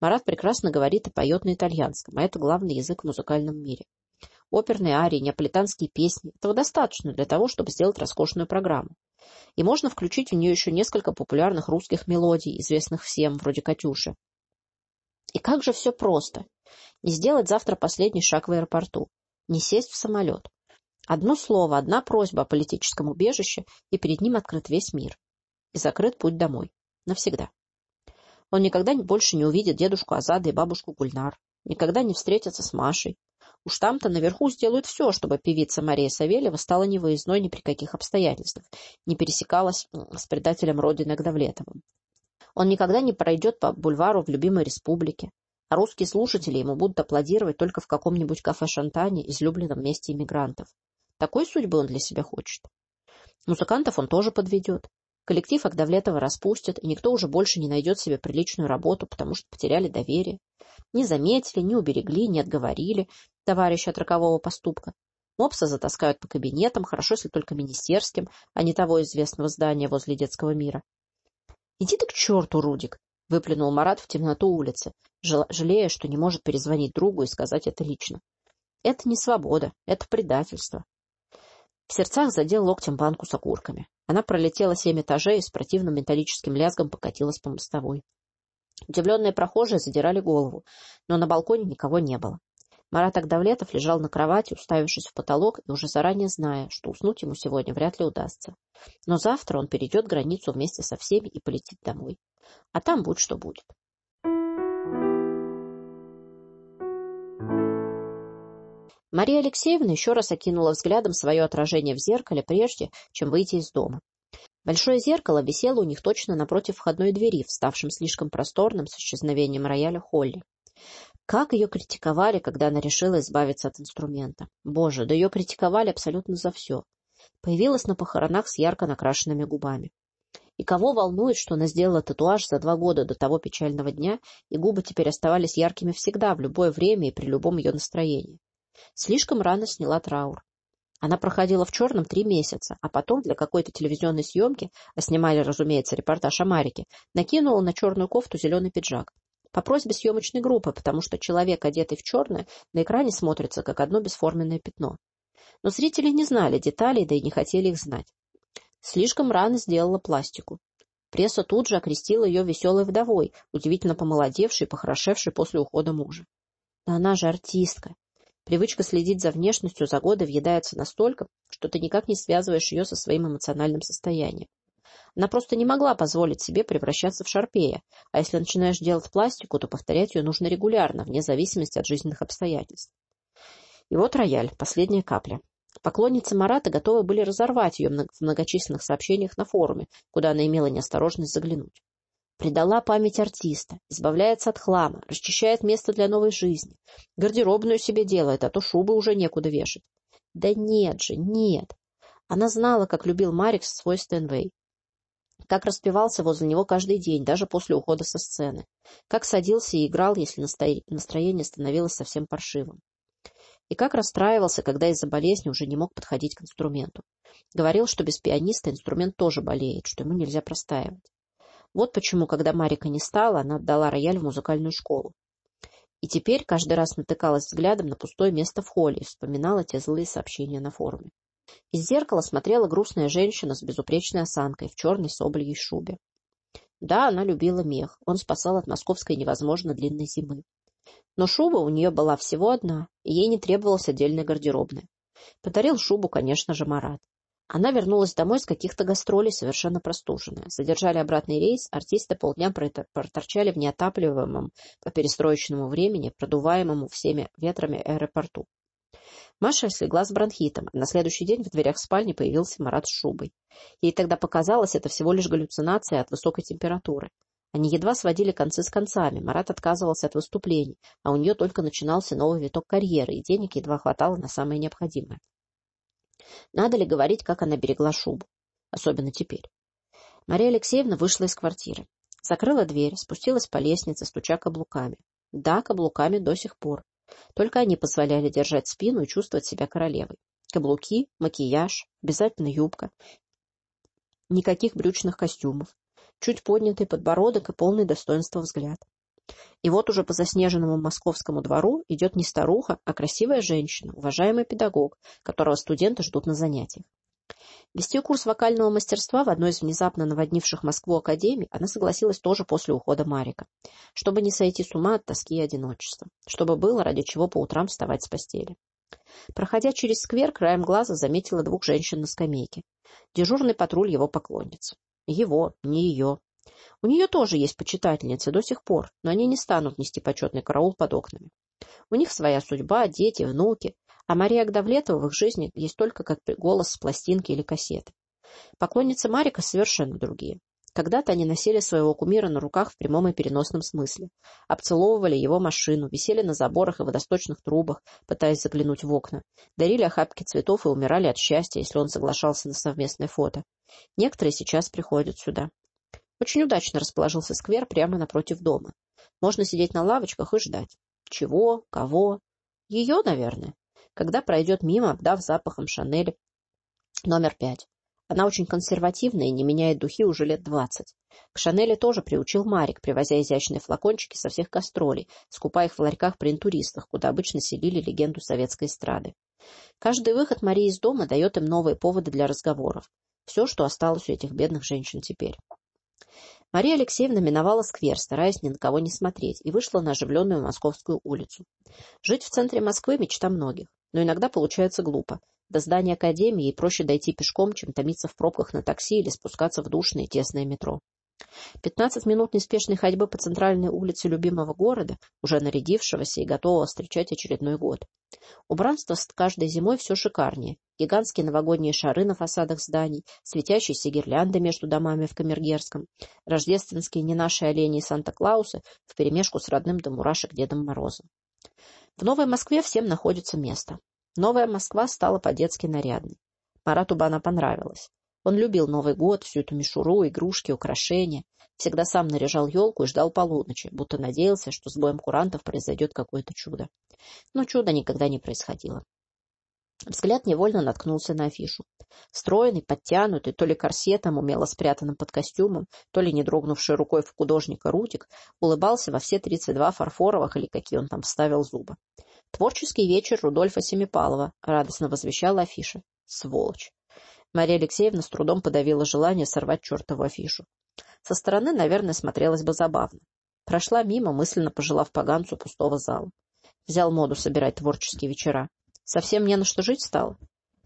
Марат прекрасно говорит и поет на итальянском, а это главный язык в музыкальном мире. Оперные арии, неаполитанские песни – этого достаточно для того, чтобы сделать роскошную программу. И можно включить в нее еще несколько популярных русских мелодий, известных всем, вроде «Катюши». И как же все просто. Не сделать завтра последний шаг в аэропорту. Не сесть в самолет. Одно слово, одна просьба о политическом убежище, и перед ним открыт весь мир. И закрыт путь домой. Навсегда. Он никогда больше не увидит дедушку Азада и бабушку Гульнар. Никогда не встретится с Машей. Уж там-то наверху сделают все, чтобы певица Мария Савельева стала невыездной ни при каких обстоятельствах, не пересекалась с предателем Родины Гдавлетовым. Он никогда не пройдет по бульвару в любимой республике, а русские слушатели ему будут аплодировать только в каком-нибудь кафе-шантане, излюбленном месте иммигрантов. Такой судьбы он для себя хочет. Музыкантов он тоже подведет. Коллектив Агдавлетова распустят, и никто уже больше не найдет себе приличную работу, потому что потеряли доверие. Не заметили, не уберегли, не отговорили товарища от рокового поступка. Мопса затаскают по кабинетам, хорошо, если только министерским, а не того известного здания возле детского мира. — Иди ты к черту, Рудик! — выплюнул Марат в темноту улицы, жалея, что не может перезвонить другу и сказать это лично. — Это не свобода, это предательство. В сердцах задел локтем банку с окурками. Она пролетела семь этажей и с противным металлическим лязгом покатилась по мостовой. Удивленные прохожие задирали голову, но на балконе никого не было. Марат Агдавлетов лежал на кровати, уставившись в потолок и уже заранее зная, что уснуть ему сегодня вряд ли удастся. Но завтра он перейдет границу вместе со всеми и полетит домой. А там будь что будет. Мария Алексеевна еще раз окинула взглядом свое отражение в зеркале, прежде чем выйти из дома. Большое зеркало висело у них точно напротив входной двери, вставшим слишком просторным с исчезновением рояля Холли. Как ее критиковали, когда она решила избавиться от инструмента. Боже, да ее критиковали абсолютно за все. Появилась на похоронах с ярко накрашенными губами. И кого волнует, что она сделала татуаж за два года до того печального дня, и губы теперь оставались яркими всегда, в любое время и при любом ее настроении. Слишком рано сняла траур. Она проходила в черном три месяца, а потом для какой-то телевизионной съемки, а снимали, разумеется, репортаж о Марике, накинула на черную кофту зеленый пиджак. По просьбе съемочной группы, потому что человек, одетый в черное, на экране смотрится как одно бесформенное пятно. Но зрители не знали деталей, да и не хотели их знать. Слишком рано сделала пластику. Пресса тут же окрестила ее веселой вдовой, удивительно помолодевшей и похорошевшей после ухода мужа. Да она же артистка. Привычка следить за внешностью за годы въедается настолько, что ты никак не связываешь ее со своим эмоциональным состоянием. Она просто не могла позволить себе превращаться в шарпея, а если начинаешь делать пластику, то повторять ее нужно регулярно, вне зависимости от жизненных обстоятельств. И вот рояль, последняя капля. Поклонницы Марата готовы были разорвать ее в многочисленных сообщениях на форуме, куда она имела неосторожность заглянуть. Предала память артиста, избавляется от хлама, расчищает место для новой жизни. Гардеробную себе делает, а то шубы уже некуда вешать. Да нет же, нет. Она знала, как любил Марикс свой Стэнвей. Как распевался возле него каждый день, даже после ухода со сцены. Как садился и играл, если настроение становилось совсем паршивым. И как расстраивался, когда из-за болезни уже не мог подходить к инструменту. Говорил, что без пианиста инструмент тоже болеет, что ему нельзя простаивать. Вот почему, когда Марика не стала, она отдала рояль в музыкальную школу. И теперь каждый раз натыкалась взглядом на пустое место в холле и вспоминала те злые сообщения на форуме. Из зеркала смотрела грустная женщина с безупречной осанкой в черной собольей шубе. Да, она любила мех, он спасал от московской невозможно длинной зимы. Но шуба у нее была всего одна, и ей не требовалась отдельная гардеробная. Подарил шубу, конечно же, Марат. Она вернулась домой с каких-то гастролей, совершенно простуженная. Задержали обратный рейс, артисты полдня проторчали в неотапливаемом по перестроечному времени, продуваемому всеми ветрами аэропорту. Маша слегла с бронхитом, а на следующий день в дверях спальни появился Марат с шубой. Ей тогда показалось, это всего лишь галлюцинация от высокой температуры. Они едва сводили концы с концами, Марат отказывался от выступлений, а у нее только начинался новый виток карьеры, и денег едва хватало на самое необходимое. Надо ли говорить, как она берегла шубу? Особенно теперь. Мария Алексеевна вышла из квартиры. Закрыла дверь, спустилась по лестнице, стуча каблуками. Да, каблуками до сих пор. Только они позволяли держать спину и чувствовать себя королевой. Каблуки, макияж, обязательно юбка. Никаких брючных костюмов. Чуть поднятый подбородок и полный достоинства взгляд. И вот уже по заснеженному московскому двору идет не старуха, а красивая женщина, уважаемый педагог, которого студенты ждут на занятиях. Вести курс вокального мастерства в одной из внезапно наводнивших Москву академий она согласилась тоже после ухода Марика, чтобы не сойти с ума от тоски и одиночества, чтобы было ради чего по утрам вставать с постели. Проходя через сквер, краем глаза заметила двух женщин на скамейке. Дежурный патруль его поклонниц. Его, не ее. У нее тоже есть почитательницы до сих пор, но они не станут нести почетный караул под окнами. У них своя судьба, дети, внуки, а Мария Гдавлетова в их жизни есть только как голос с пластинки или кассеты. Поклонницы Марика совершенно другие. Когда-то они носили своего кумира на руках в прямом и переносном смысле, обцеловывали его машину, висели на заборах и водосточных трубах, пытаясь заглянуть в окна, дарили охапки цветов и умирали от счастья, если он соглашался на совместное фото. Некоторые сейчас приходят сюда. Очень удачно расположился сквер прямо напротив дома. Можно сидеть на лавочках и ждать. Чего? Кого? Ее, наверное. Когда пройдет мимо, обдав запахом Шанель номер пять. Она очень консервативная и не меняет духи уже лет двадцать. К Шанели тоже приучил Марик, привозя изящные флакончики со всех гастролей, скупая их в ларьках при интуристах, куда обычно селили легенду советской эстрады. Каждый выход Марии из дома дает им новые поводы для разговоров. Все, что осталось у этих бедных женщин теперь. Мария Алексеевна миновала сквер, стараясь ни на кого не смотреть, и вышла на оживленную Московскую улицу. Жить в центре Москвы – мечта многих, но иногда получается глупо. До здания академии проще дойти пешком, чем томиться в пробках на такси или спускаться в душное тесное метро. Пятнадцать минут неспешной ходьбы по центральной улице любимого города, уже нарядившегося и готового встречать очередной год. Убранство с каждой зимой все шикарнее. Гигантские новогодние шары на фасадах зданий, светящиеся гирлянды между домами в Камергерском, рождественские не наши олени и Санта-Клаусы вперемешку с родным до мурашек Дедом Морозом. В Новой Москве всем находится место. Новая Москва стала по-детски нарядной. Марату бы она понравилась. Он любил Новый год, всю эту мишуру, игрушки, украшения. Всегда сам наряжал елку и ждал полуночи, будто надеялся, что с боем курантов произойдет какое-то чудо. Но чуда никогда не происходило. Взгляд невольно наткнулся на афишу. Стройный, подтянутый, то ли корсетом, умело спрятанным под костюмом, то ли не дрогнувший рукой в художника Рудик, улыбался во все тридцать два фарфоровых, или какие он там вставил зубы. «Творческий вечер Рудольфа Семипалова», — радостно возвещала афиша. «Сволочь!» Мария Алексеевна с трудом подавила желание сорвать чертову афишу. Со стороны, наверное, смотрелось бы забавно. Прошла мимо, мысленно пожелав поганцу пустого зала. Взял моду собирать творческие вечера. Совсем не на что жить стало?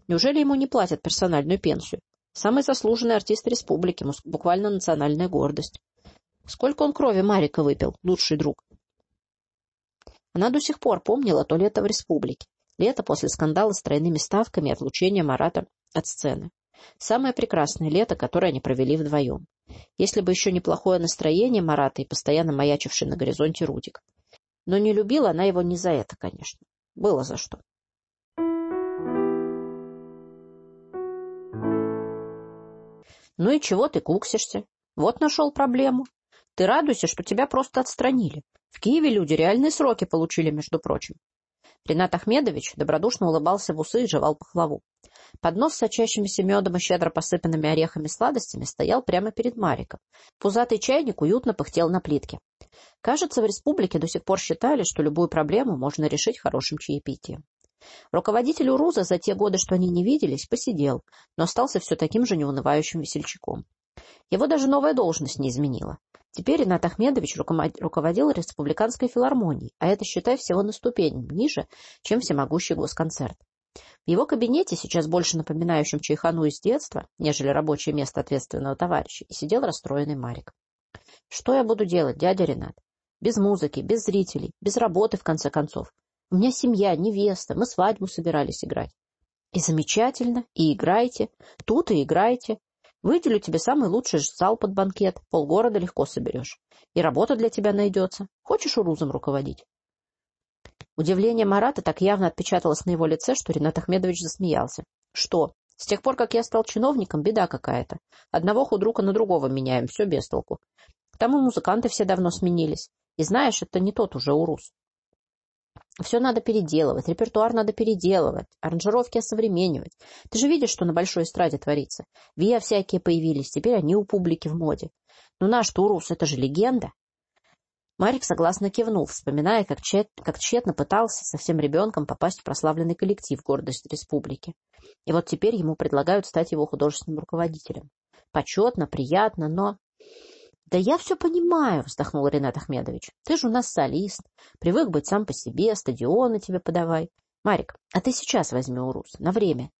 Неужели ему не платят персональную пенсию? Самый заслуженный артист республики, буквально национальная гордость. Сколько он крови Марика выпил, лучший друг. Она до сих пор помнила то лето в республике. Лето после скандала с тройными ставками и отлучения Марата от сцены. Самое прекрасное лето, которое они провели вдвоем. Если бы еще неплохое настроение Марата и постоянно маячивший на горизонте Рудик. Но не любила она его не за это, конечно. Было за что. Ну и чего ты куксишься? Вот нашел проблему. Ты радуйся, что тебя просто отстранили. В Киеве люди реальные сроки получили, между прочим. Ренат Ахмедович добродушно улыбался в усы и жевал пахлаву. Поднос с сочащимися медом и щедро посыпанными орехами сладостями стоял прямо перед Мариком. Пузатый чайник уютно пыхтел на плитке. Кажется, в республике до сих пор считали, что любую проблему можно решить хорошим чаепитием. Руководитель Уруза за те годы, что они не виделись, посидел, но остался все таким же неунывающим весельчаком. Его даже новая должность не изменила. Теперь Ренат Ахмедович руководил республиканской филармонией, а это, считай, всего на ступень ниже, чем всемогущий госконцерт. В его кабинете, сейчас больше напоминающем чайхану из детства, нежели рабочее место ответственного товарища, и сидел расстроенный Марик. Что я буду делать, дядя Ренат? Без музыки, без зрителей, без работы, в конце концов. У меня семья, невеста, мы свадьбу собирались играть. И замечательно, и играйте. Тут и играйте. Выделю тебе самый лучший зал под банкет. Полгорода легко соберешь. И работа для тебя найдется. Хочешь урузом руководить? Удивление Марата так явно отпечаталось на его лице, что Ренат Ахмедович засмеялся. Что? С тех пор, как я стал чиновником, беда какая-то. Одного худрука на другого меняем, все без толку. К тому музыканты все давно сменились. И знаешь, это не тот уже урус. Все надо переделывать, репертуар надо переделывать, аранжировки осовременивать. Ты же видишь, что на большой эстраде творится. Виа всякие появились, теперь они у публики в моде. Ну наш Турус, это же легенда. Марик согласно кивнул, вспоминая, как, чет, как тщетно пытался совсем ребенком попасть в прославленный коллектив гордость республики. И вот теперь ему предлагают стать его художественным руководителем. Почетно, приятно, но... Да я все понимаю, вздохнул Ренат Ахмедович. Ты же у нас солист, привык быть сам по себе, стадионы тебе подавай. Марик, а ты сейчас возьми урус, на время.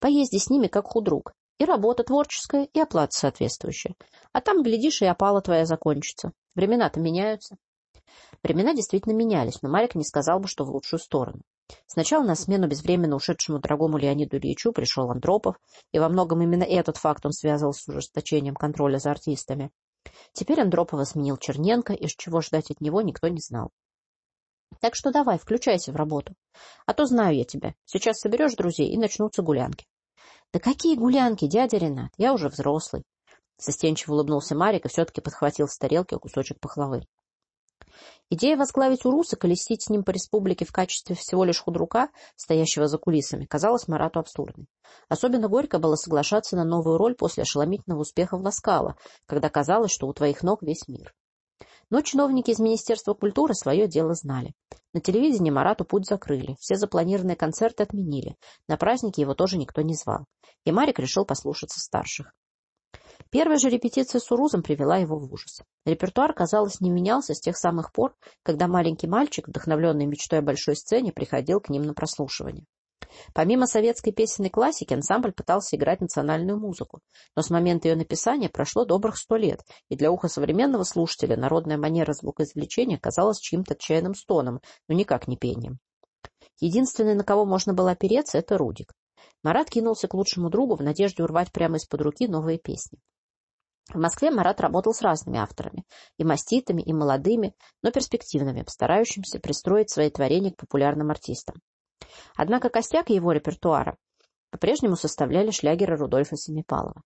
Поезди с ними, как худрук. И работа творческая, и оплата соответствующая. А там, глядишь, и опала твоя закончится. Времена-то меняются. Времена действительно менялись, но Марик не сказал бы, что в лучшую сторону. Сначала на смену безвременно ушедшему дорогому Леониду Ильичу пришел Андропов, и во многом именно этот факт он связывал с ужесточением контроля за артистами. Теперь Андропова сменил Черненко, и чего ждать от него никто не знал. Так что давай, включайся в работу. А то знаю я тебя. Сейчас соберешь друзей, и начнутся гулянки. Да какие гулянки, дядя Ренат? Я уже взрослый. Застенчиво улыбнулся Марик и все-таки подхватил с тарелки кусочек пахлавы. Идея возглавить Уруса, колесить с ним по республике в качестве всего лишь худрука, стоящего за кулисами, казалась Марату абсурдной. Особенно горько было соглашаться на новую роль после ошеломительного успеха в Ласкало, когда казалось, что у твоих ног весь мир. Но чиновники из Министерства культуры свое дело знали. На телевидении Марату путь закрыли, все запланированные концерты отменили, на праздники его тоже никто не звал. И Марик решил послушаться старших. Первая же репетиция с Урузом привела его в ужас. Репертуар, казалось, не менялся с тех самых пор, когда маленький мальчик, вдохновленный мечтой о большой сцене, приходил к ним на прослушивание. Помимо советской песенной классики, ансамбль пытался играть национальную музыку, но с момента ее написания прошло добрых сто лет, и для уха современного слушателя народная манера звукоизвлечения казалась чьим-то отчаянным стоном, но никак не пением. Единственный, на кого можно было опереться, это Рудик. Марат кинулся к лучшему другу в надежде урвать прямо из-под руки новые песни. В Москве Марат работал с разными авторами, и маститыми, и молодыми, но перспективными, старающимися пристроить свои творения к популярным артистам. Однако костяк его репертуара по-прежнему составляли шлягеры Рудольфа Семипалова.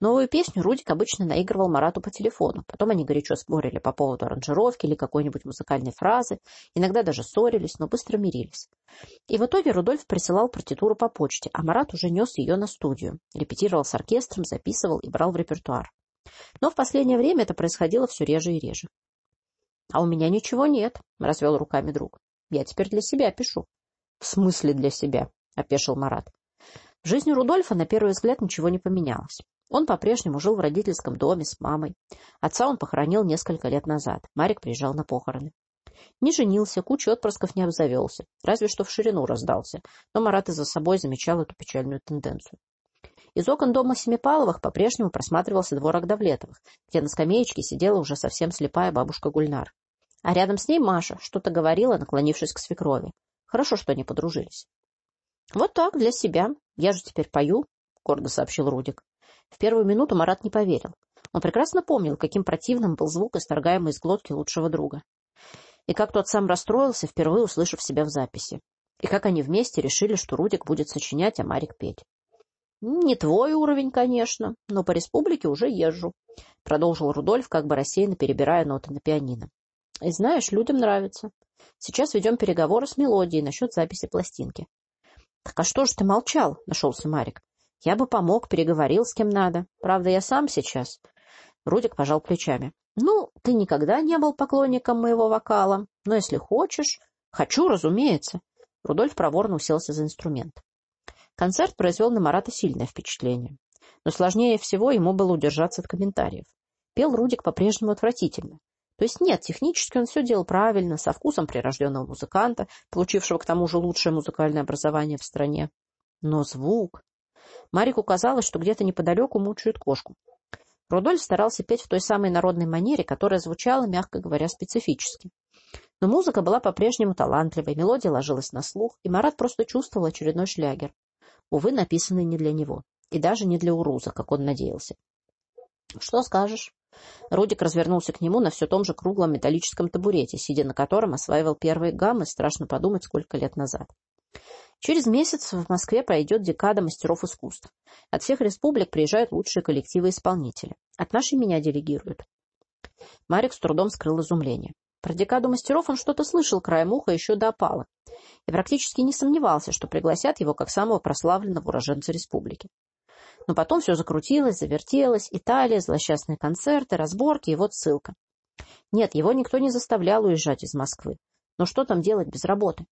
Новую песню Рудик обычно наигрывал Марату по телефону. Потом они горячо спорили по поводу аранжировки или какой-нибудь музыкальной фразы. Иногда даже ссорились, но быстро мирились. И в итоге Рудольф присылал партитуру по почте, а Марат уже нес ее на студию. Репетировал с оркестром, записывал и брал в репертуар. Но в последнее время это происходило все реже и реже. — А у меня ничего нет, — развел руками друг. — Я теперь для себя пишу. — В смысле для себя? — опешил Марат. В жизни Рудольфа на первый взгляд ничего не поменялось. Он по-прежнему жил в родительском доме с мамой. Отца он похоронил несколько лет назад. Марик приезжал на похороны. Не женился, кучу отпрысков не обзавелся, разве что в ширину раздался, но Марат и за собой замечал эту печальную тенденцию. Из окон дома Семипаловых по-прежнему просматривался двор Агдавлетовых, где на скамеечке сидела уже совсем слепая бабушка Гульнар. А рядом с ней Маша что-то говорила, наклонившись к свекрови. Хорошо, что они подружились. — Вот так, для себя. Я же теперь пою, — гордо сообщил Рудик. В первую минуту Марат не поверил. Он прекрасно помнил, каким противным был звук, исторгаемый из глотки лучшего друга. И как тот сам расстроился, впервые услышав себя в записи. И как они вместе решили, что Рудик будет сочинять, а Марик петь. «Не твой уровень, конечно, но по республике уже езжу», — продолжил Рудольф, как бы рассеянно перебирая ноты на пианино. «И знаешь, людям нравится. Сейчас ведем переговоры с мелодией насчет записи пластинки». «Так а что же ты молчал?» — нашелся Марик. Я бы помог, переговорил с кем надо. Правда, я сам сейчас. Рудик пожал плечами. Ну, ты никогда не был поклонником моего вокала, но если хочешь... Хочу, разумеется. Рудольф проворно уселся за инструмент. Концерт произвел на Марата сильное впечатление. Но сложнее всего ему было удержаться от комментариев. Пел Рудик по-прежнему отвратительно. То есть нет, технически он все делал правильно, со вкусом прирожденного музыканта, получившего к тому же лучшее музыкальное образование в стране. Но звук... Марику казалось, что где-то неподалеку мучают кошку. Рудольф старался петь в той самой народной манере, которая звучала, мягко говоря, специфически. Но музыка была по-прежнему талантливой, мелодия ложилась на слух, и Марат просто чувствовал очередной шлягер. Увы, написанный не для него. И даже не для Уруза, как он надеялся. — Что скажешь? Рудик развернулся к нему на все том же круглом металлическом табурете, сидя на котором осваивал первые гаммы, страшно подумать, сколько лет назад. Через месяц в Москве пройдет декада мастеров искусств. От всех республик приезжают лучшие коллективы-исполнители. От нашей меня делегируют. Марик с трудом скрыл изумление. Про декаду мастеров он что-то слышал краем уха еще до опала и практически не сомневался, что пригласят его как самого прославленного уроженца республики. Но потом все закрутилось, завертелось, Италия, злосчастные концерты, разборки и вот ссылка. Нет, его никто не заставлял уезжать из Москвы. Но что там делать без работы?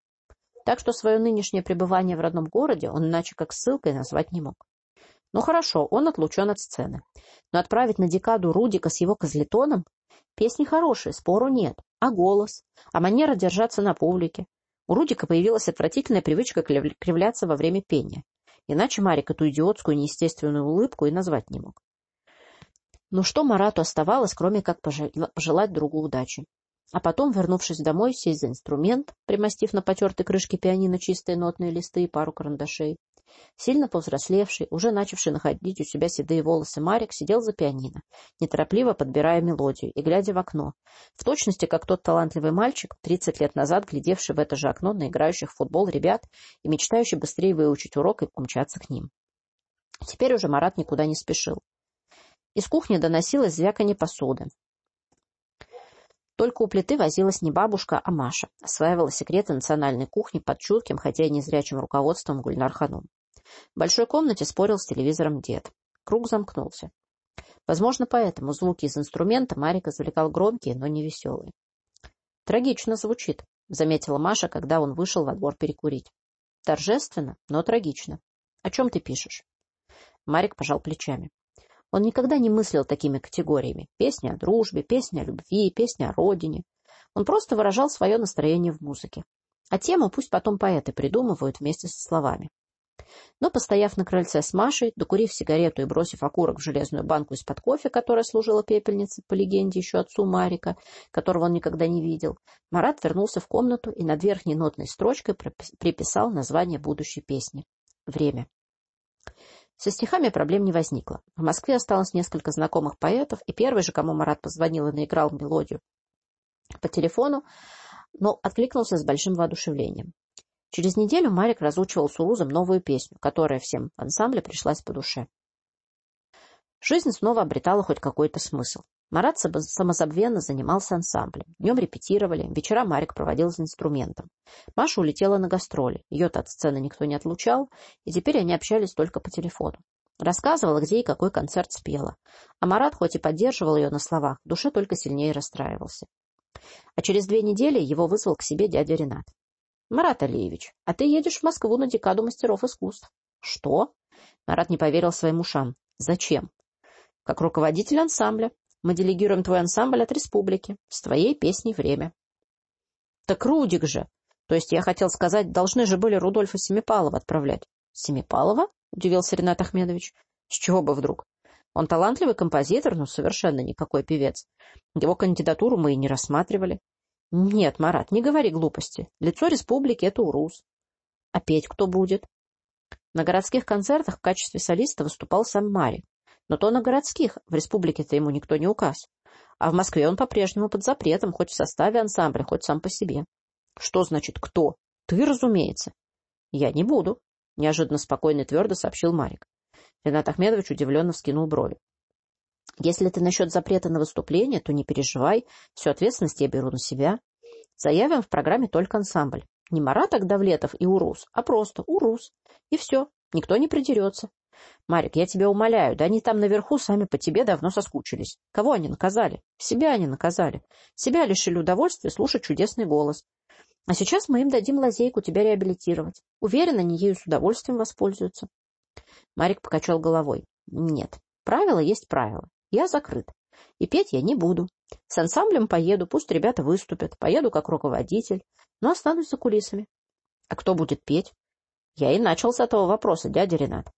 Так что свое нынешнее пребывание в родном городе он иначе как ссылкой назвать не мог. Ну хорошо, он отлучен от сцены. Но отправить на декаду Рудика с его козлетоном? Песни хорошие, спору нет. А голос? А манера держаться на публике? У Рудика появилась отвратительная привычка кривляться во время пения. Иначе Марик эту идиотскую неестественную улыбку и назвать не мог. Но что Марату оставалось, кроме как пожелать другу удачи? А потом, вернувшись домой, сесть за инструмент, примостив на потертой крышке пианино чистые нотные листы и пару карандашей. Сильно повзрослевший, уже начавший находить у себя седые волосы Марик, сидел за пианино, неторопливо подбирая мелодию и глядя в окно, в точности как тот талантливый мальчик, тридцать лет назад глядевший в это же окно на играющих в футбол ребят и мечтающий быстрее выучить урок и умчаться к ним. Теперь уже Марат никуда не спешил. Из кухни доносилось звяканье посуды. Только у плиты возилась не бабушка, а Маша. Осваивала секреты национальной кухни под чутким, хотя и незрячим руководством Гульнар Ханум. В большой комнате спорил с телевизором дед. Круг замкнулся. Возможно, поэтому звуки из инструмента Марик извлекал громкие, но не веселые. «Трагично звучит», — заметила Маша, когда он вышел во двор перекурить. «Торжественно, но трагично. О чем ты пишешь?» Марик пожал плечами. Он никогда не мыслил такими категориями. Песня о дружбе, песня о любви, песня о родине. Он просто выражал свое настроение в музыке. А тему пусть потом поэты придумывают вместе со словами. Но, постояв на крыльце с Машей, докурив сигарету и бросив окурок в железную банку из-под кофе, которая служила пепельницей, по легенде еще отцу Марика, которого он никогда не видел, Марат вернулся в комнату и над верхней нотной строчкой приписал название будущей песни. Время. Со стихами проблем не возникло. В Москве осталось несколько знакомых поэтов, и первый же, кому Марат позвонил и наиграл мелодию по телефону, но откликнулся с большим воодушевлением. Через неделю Марик разучивал с Урузом новую песню, которая всем в ансамбле пришлась по душе. Жизнь снова обретала хоть какой-то смысл. Марат самозабвенно занимался ансамблем. Днем репетировали, вечера Марик проводил за инструментом. Маша улетела на гастроли, ее-то от сцены никто не отлучал, и теперь они общались только по телефону. Рассказывала, где и какой концерт спела. А Марат, хоть и поддерживал ее на словах, душе только сильнее расстраивался. А через две недели его вызвал к себе дядя Ренат. — Марат Алиевич, а ты едешь в Москву на декаду мастеров искусств. — Что? Марат не поверил своим ушам. — Зачем? — Как руководитель ансамбля. Мы делегируем твой ансамбль от республики. С твоей песней время. Так Рудик же. То есть я хотел сказать, должны же были Рудольфа Семипалова отправлять. Семипалова? Удивился Ренат Ахмедович. С чего бы вдруг? Он талантливый композитор, но совершенно никакой певец. Его кандидатуру мы и не рассматривали. Нет, Марат, не говори глупости. Лицо республики — это Урус. А петь кто будет? На городских концертах в качестве солиста выступал сам Мари. Но то на городских, в республике-то ему никто не указ. А в Москве он по-прежнему под запретом, хоть в составе ансамбля, хоть сам по себе. Что значит «кто»? Ты, разумеется. Я не буду, неожиданно спокойно и твердо сообщил Марик. Ренат Ахмедович удивленно вскинул брови. Если ты насчет запрета на выступление, то не переживай, всю ответственность я беру на себя. Заявим в программе только ансамбль. Не Марат Агдавлетов и Урус, а просто Урус. И все, никто не придерется. Марик, я тебя умоляю, да они там наверху сами по тебе давно соскучились. Кого они наказали? Себя они наказали. Себя лишили удовольствия слушать чудесный голос. А сейчас мы им дадим лазейку тебя реабилитировать. Уверен, они ею с удовольствием воспользуются. Марик покачал головой. Нет, правило есть правило. Я закрыт. И петь я не буду. С ансамблем поеду, пусть ребята выступят. Поеду как руководитель, но останусь за кулисами. А кто будет петь? Я и начал с этого вопроса, дядя Ренат.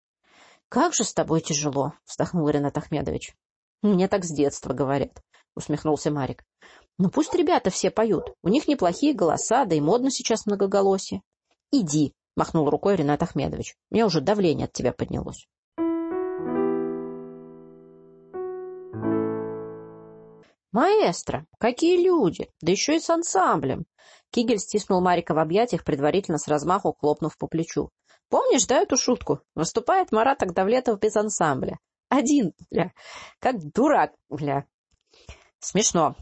Как же с тобой тяжело, вздохнул Ренат Ахмедович. Мне так с детства говорят, усмехнулся Марик. Ну пусть ребята все поют. У них неплохие голоса, да и модно сейчас многоголосие. Иди, махнул рукой Ренат Ахмедович. У меня уже давление от тебя поднялось. «Маэстро! Какие люди! Да еще и с ансамблем!» Кигель стиснул Марика в объятиях, предварительно с размаху хлопнув по плечу. «Помнишь, да, эту шутку? Выступает Марат Агдавлетов без ансамбля. Один, бля. Как дурак, бля. Смешно.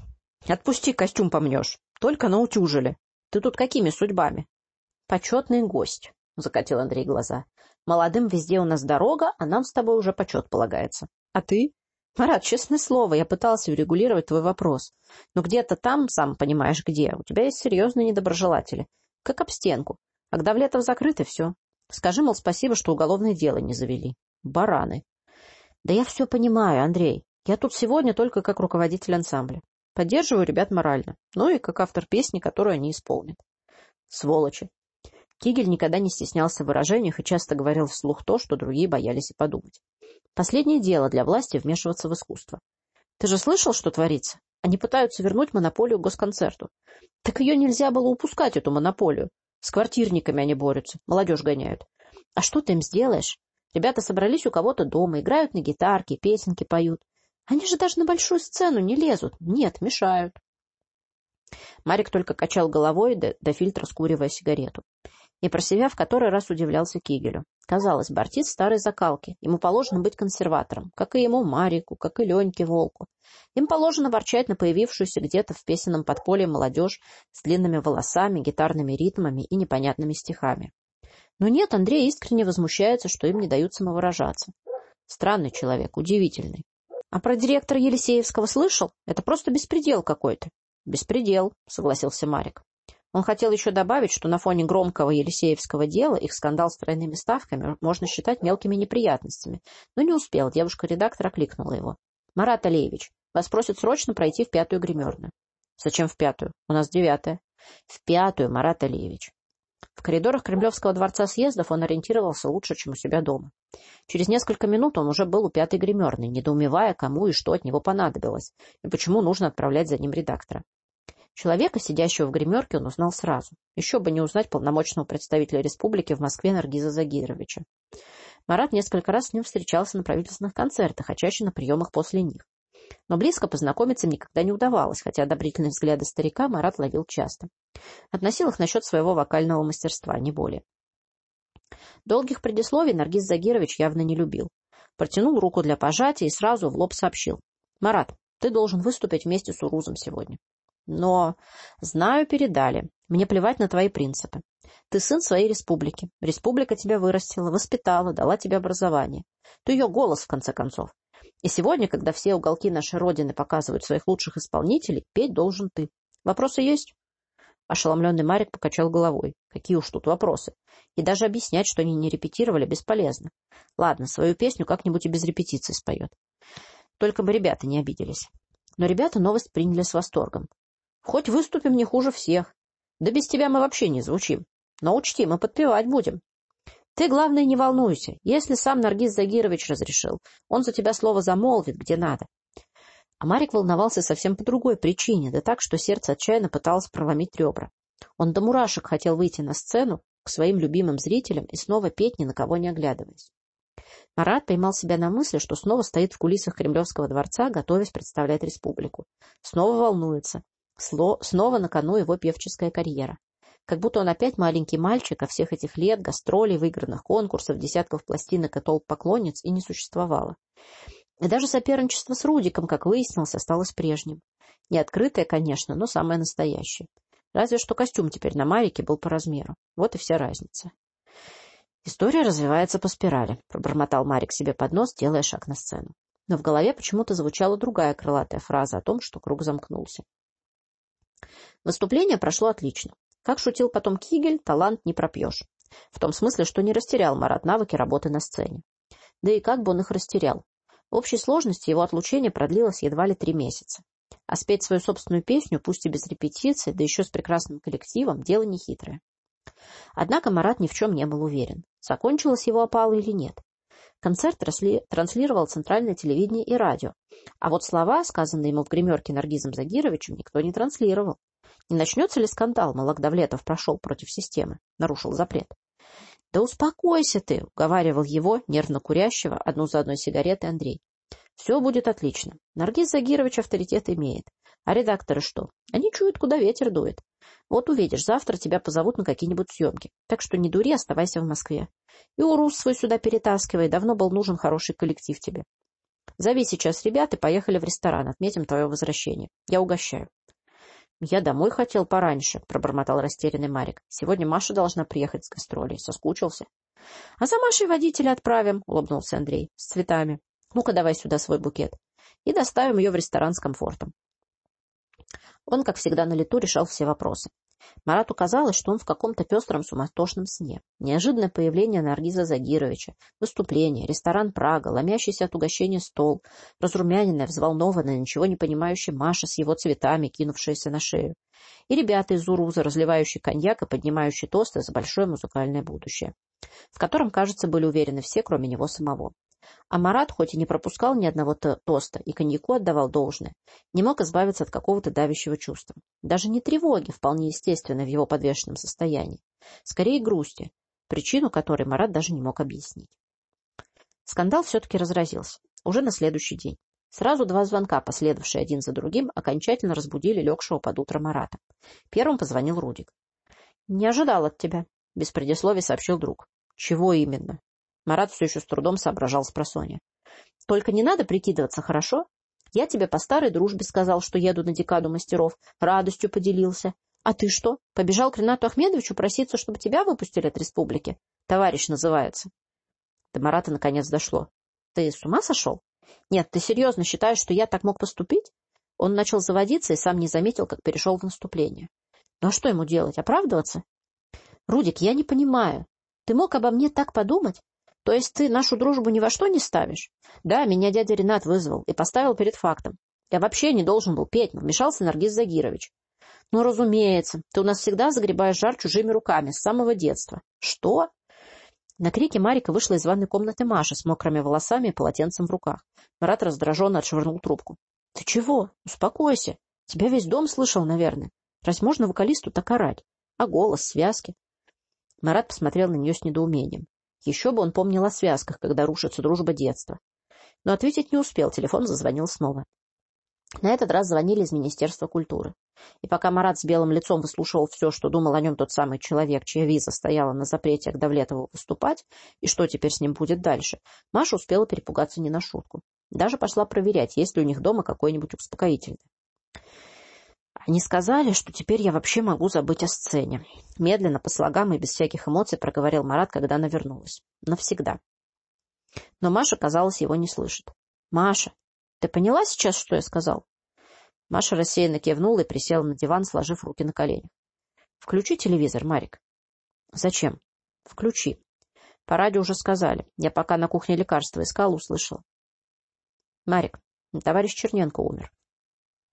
Отпусти, костюм помнешь. Только наутюжили. Ты тут какими судьбами?» «Почетный гость», — закатил Андрей глаза. «Молодым везде у нас дорога, а нам с тобой уже почет полагается. А ты?» Марат, честное слово, я пытался урегулировать твой вопрос. Но где-то там, сам понимаешь где, у тебя есть серьезные недоброжелатели. Как об стенку. А Давлетов закрыт, и все. Скажи, мол, спасибо, что уголовное дело не завели. Бараны. Да я все понимаю, Андрей. Я тут сегодня только как руководитель ансамбля. Поддерживаю ребят морально. Ну и как автор песни, которую они исполнят. Сволочи. Кигель никогда не стеснялся в выражениях и часто говорил вслух то, что другие боялись и подумать. Последнее дело для власти вмешиваться в искусство. Ты же слышал, что творится? Они пытаются вернуть монополию госконцерту. Так ее нельзя было упускать, эту монополию. С квартирниками они борются, молодежь гоняют. А что ты им сделаешь? Ребята собрались у кого-то дома, играют на гитарке, песенки поют. Они же даже на большую сцену не лезут. Нет, мешают. Марик только качал головой, до, до фильтра скуривая сигарету. И про себя в который раз удивлялся Кигелю. Казалось бы, артист старой закалки. Ему положено быть консерватором, как и ему Марику, как и Леньке Волку. Им положено ворчать на появившуюся где-то в песенном подполье молодежь с длинными волосами, гитарными ритмами и непонятными стихами. Но нет, Андрей искренне возмущается, что им не дают самовыражаться. Странный человек, удивительный. А про директора Елисеевского слышал? Это просто беспредел какой-то. Беспредел, согласился Марик. Он хотел еще добавить, что на фоне громкого Елисеевского дела их скандал с тройными ставками можно считать мелкими неприятностями, но не успел, девушка-редактор окликнула его. — Марат Алеевич, вас просят срочно пройти в пятую гримерную. — Зачем в пятую? У нас девятая. — В пятую, Марат Алеевич. В коридорах Кремлевского дворца съездов он ориентировался лучше, чем у себя дома. Через несколько минут он уже был у пятой гримерной, недоумевая, кому и что от него понадобилось, и почему нужно отправлять за ним редактора. Человека, сидящего в гримерке, он узнал сразу. Еще бы не узнать полномочного представителя республики в Москве Наргиза Загидровича. Марат несколько раз с ним встречался на правительственных концертах, а чаще на приемах после них. Но близко познакомиться им никогда не удавалось, хотя одобрительные взгляды старика Марат ловил часто. Относил их насчет своего вокального мастерства, не более. Долгих предисловий Наргиз Загирович явно не любил. Протянул руку для пожатия и сразу в лоб сообщил. — Марат, ты должен выступить вместе с Урузом сегодня. Но, знаю, передали. Мне плевать на твои принципы. Ты сын своей республики. Республика тебя вырастила, воспитала, дала тебе образование. Ты ее голос, в конце концов. И сегодня, когда все уголки нашей Родины показывают своих лучших исполнителей, петь должен ты. Вопросы есть? Ошеломленный Марик покачал головой. Какие уж тут вопросы. И даже объяснять, что они не репетировали, бесполезно. Ладно, свою песню как-нибудь и без репетиции споет. Только бы ребята не обиделись. Но ребята новость приняли с восторгом. Хоть выступим не хуже всех. Да без тебя мы вообще не звучим. Но учти, мы подпевать будем. Ты, главное, не волнуйся. Если сам Наргиз Загирович разрешил, он за тебя слово замолвит, где надо. А Марик волновался совсем по другой причине, да так, что сердце отчаянно пыталось проломить ребра. Он до мурашек хотел выйти на сцену к своим любимым зрителям и снова петь, ни на кого не оглядываясь. Марат поймал себя на мысли, что снова стоит в кулисах Кремлевского дворца, готовясь представлять республику. Снова волнуется. Снова на кону его певческая карьера. Как будто он опять маленький мальчик, а всех этих лет, гастролей, выигранных конкурсов, десятков пластинок и толп поклонниц и не существовало. И даже соперничество с Рудиком, как выяснилось, осталось прежним. Не открытое, конечно, но самое настоящее. Разве что костюм теперь на Марике был по размеру. Вот и вся разница. История развивается по спирали, пробормотал Марик себе под нос, делая шаг на сцену. Но в голове почему-то звучала другая крылатая фраза о том, что круг замкнулся. Выступление прошло отлично. Как шутил потом Кигель, талант не пропьешь. В том смысле, что не растерял Марат навыки работы на сцене. Да и как бы он их растерял. В общей сложности его отлучение продлилось едва ли три месяца. А спеть свою собственную песню, пусть и без репетиции, да еще с прекрасным коллективом, дело нехитрое. Однако Марат ни в чем не был уверен, закончилась его опала или нет. Концерт транслировал центральное телевидение и радио, а вот слова, сказанные ему в гримерке Наргизом Загировичем, никто не транслировал. Не начнется ли скандал, мол, Давлетов прошел против системы, нарушил запрет? — Да успокойся ты, — уговаривал его, нервно курящего, одну за одной сигареты Андрей. — Все будет отлично. Наргиз Загирович авторитет имеет. А редакторы что? Они чуют, куда ветер дует. Вот увидишь, завтра тебя позовут на какие-нибудь съемки. Так что не дури, оставайся в Москве. И урус свой сюда перетаскивай, давно был нужен хороший коллектив тебе. Зови сейчас ребят и поехали в ресторан, отметим твое возвращение. Я угощаю. — Я домой хотел пораньше, — пробормотал растерянный Марик. — Сегодня Маша должна приехать с гастролей. Соскучился. — А за Машей водителя отправим, — улыбнулся Андрей, — с цветами. Ну-ка давай сюда свой букет. И доставим ее в ресторан с комфортом. Он, как всегда, на лету решал все вопросы. Марату казалось, что он в каком-то пестром суматошном сне. Неожиданное появление Наргиза Загировича, выступление, ресторан «Прага», ломящийся от угощения стол, разрумяненная, взволнованная, ничего не понимающая Маша с его цветами, кинувшаяся на шею. И ребята из Уруза, разливающие коньяк и поднимающие тосты за большое музыкальное будущее, в котором, кажется, были уверены все, кроме него самого. А Марат, хоть и не пропускал ни одного тоста и коньяку отдавал должное, не мог избавиться от какого-то давящего чувства. Даже не тревоги, вполне естественной в его подвешенном состоянии. Скорее грусти, причину которой Марат даже не мог объяснить. Скандал все-таки разразился. Уже на следующий день. Сразу два звонка, последовавшие один за другим, окончательно разбудили легшего под утро Марата. Первым позвонил Рудик. — Не ожидал от тебя, — без предисловий сообщил друг. — Чего именно? Марат все еще с трудом соображал с просонья. — Только не надо прикидываться, хорошо? Я тебе по старой дружбе сказал, что еду на декаду мастеров, радостью поделился. А ты что, побежал к Ренату Ахмедовичу проситься, чтобы тебя выпустили от республики? Товарищ называется. До Марата наконец дошло. Ты с ума сошел? Нет, ты серьезно считаешь, что я так мог поступить? Он начал заводиться и сам не заметил, как перешел в наступление. Ну а что ему делать, оправдываться? Рудик, я не понимаю. Ты мог обо мне так подумать? То есть ты нашу дружбу ни во что не ставишь? Да, меня дядя Ренат вызвал и поставил перед фактом. Я вообще не должен был петь, но вмешался Наргиз Загирович. Ну, разумеется, ты у нас всегда загребаешь жар чужими руками, с самого детства. Что? На крике Марика вышла из ванной комнаты Маша с мокрыми волосами и полотенцем в руках. Марат раздраженно отшвырнул трубку. — Ты чего? Успокойся. Тебя весь дом слышал, наверное. Разве можно вокалисту так орать? А голос, связки? Марат посмотрел на нее с недоумением. Еще бы он помнил о связках, когда рушится дружба детства. Но ответить не успел, телефон зазвонил снова. На этот раз звонили из Министерства культуры. И пока Марат с белым лицом выслушивал все, что думал о нем тот самый человек, чья виза стояла на запрете к Давлетову выступать, и что теперь с ним будет дальше, Маша успела перепугаться не на шутку. Даже пошла проверять, есть ли у них дома какой-нибудь успокоительный. Они сказали, что теперь я вообще могу забыть о сцене. Медленно, по слогам и без всяких эмоций проговорил Марат, когда она вернулась. Навсегда. Но Маша, казалось, его не слышит. — Маша, ты поняла сейчас, что я сказал? Маша рассеянно кивнула и присела на диван, сложив руки на коленях. — Включи телевизор, Марик. — Зачем? — Включи. По радио уже сказали. Я пока на кухне лекарства искал, услышал. — Марик, товарищ Черненко умер.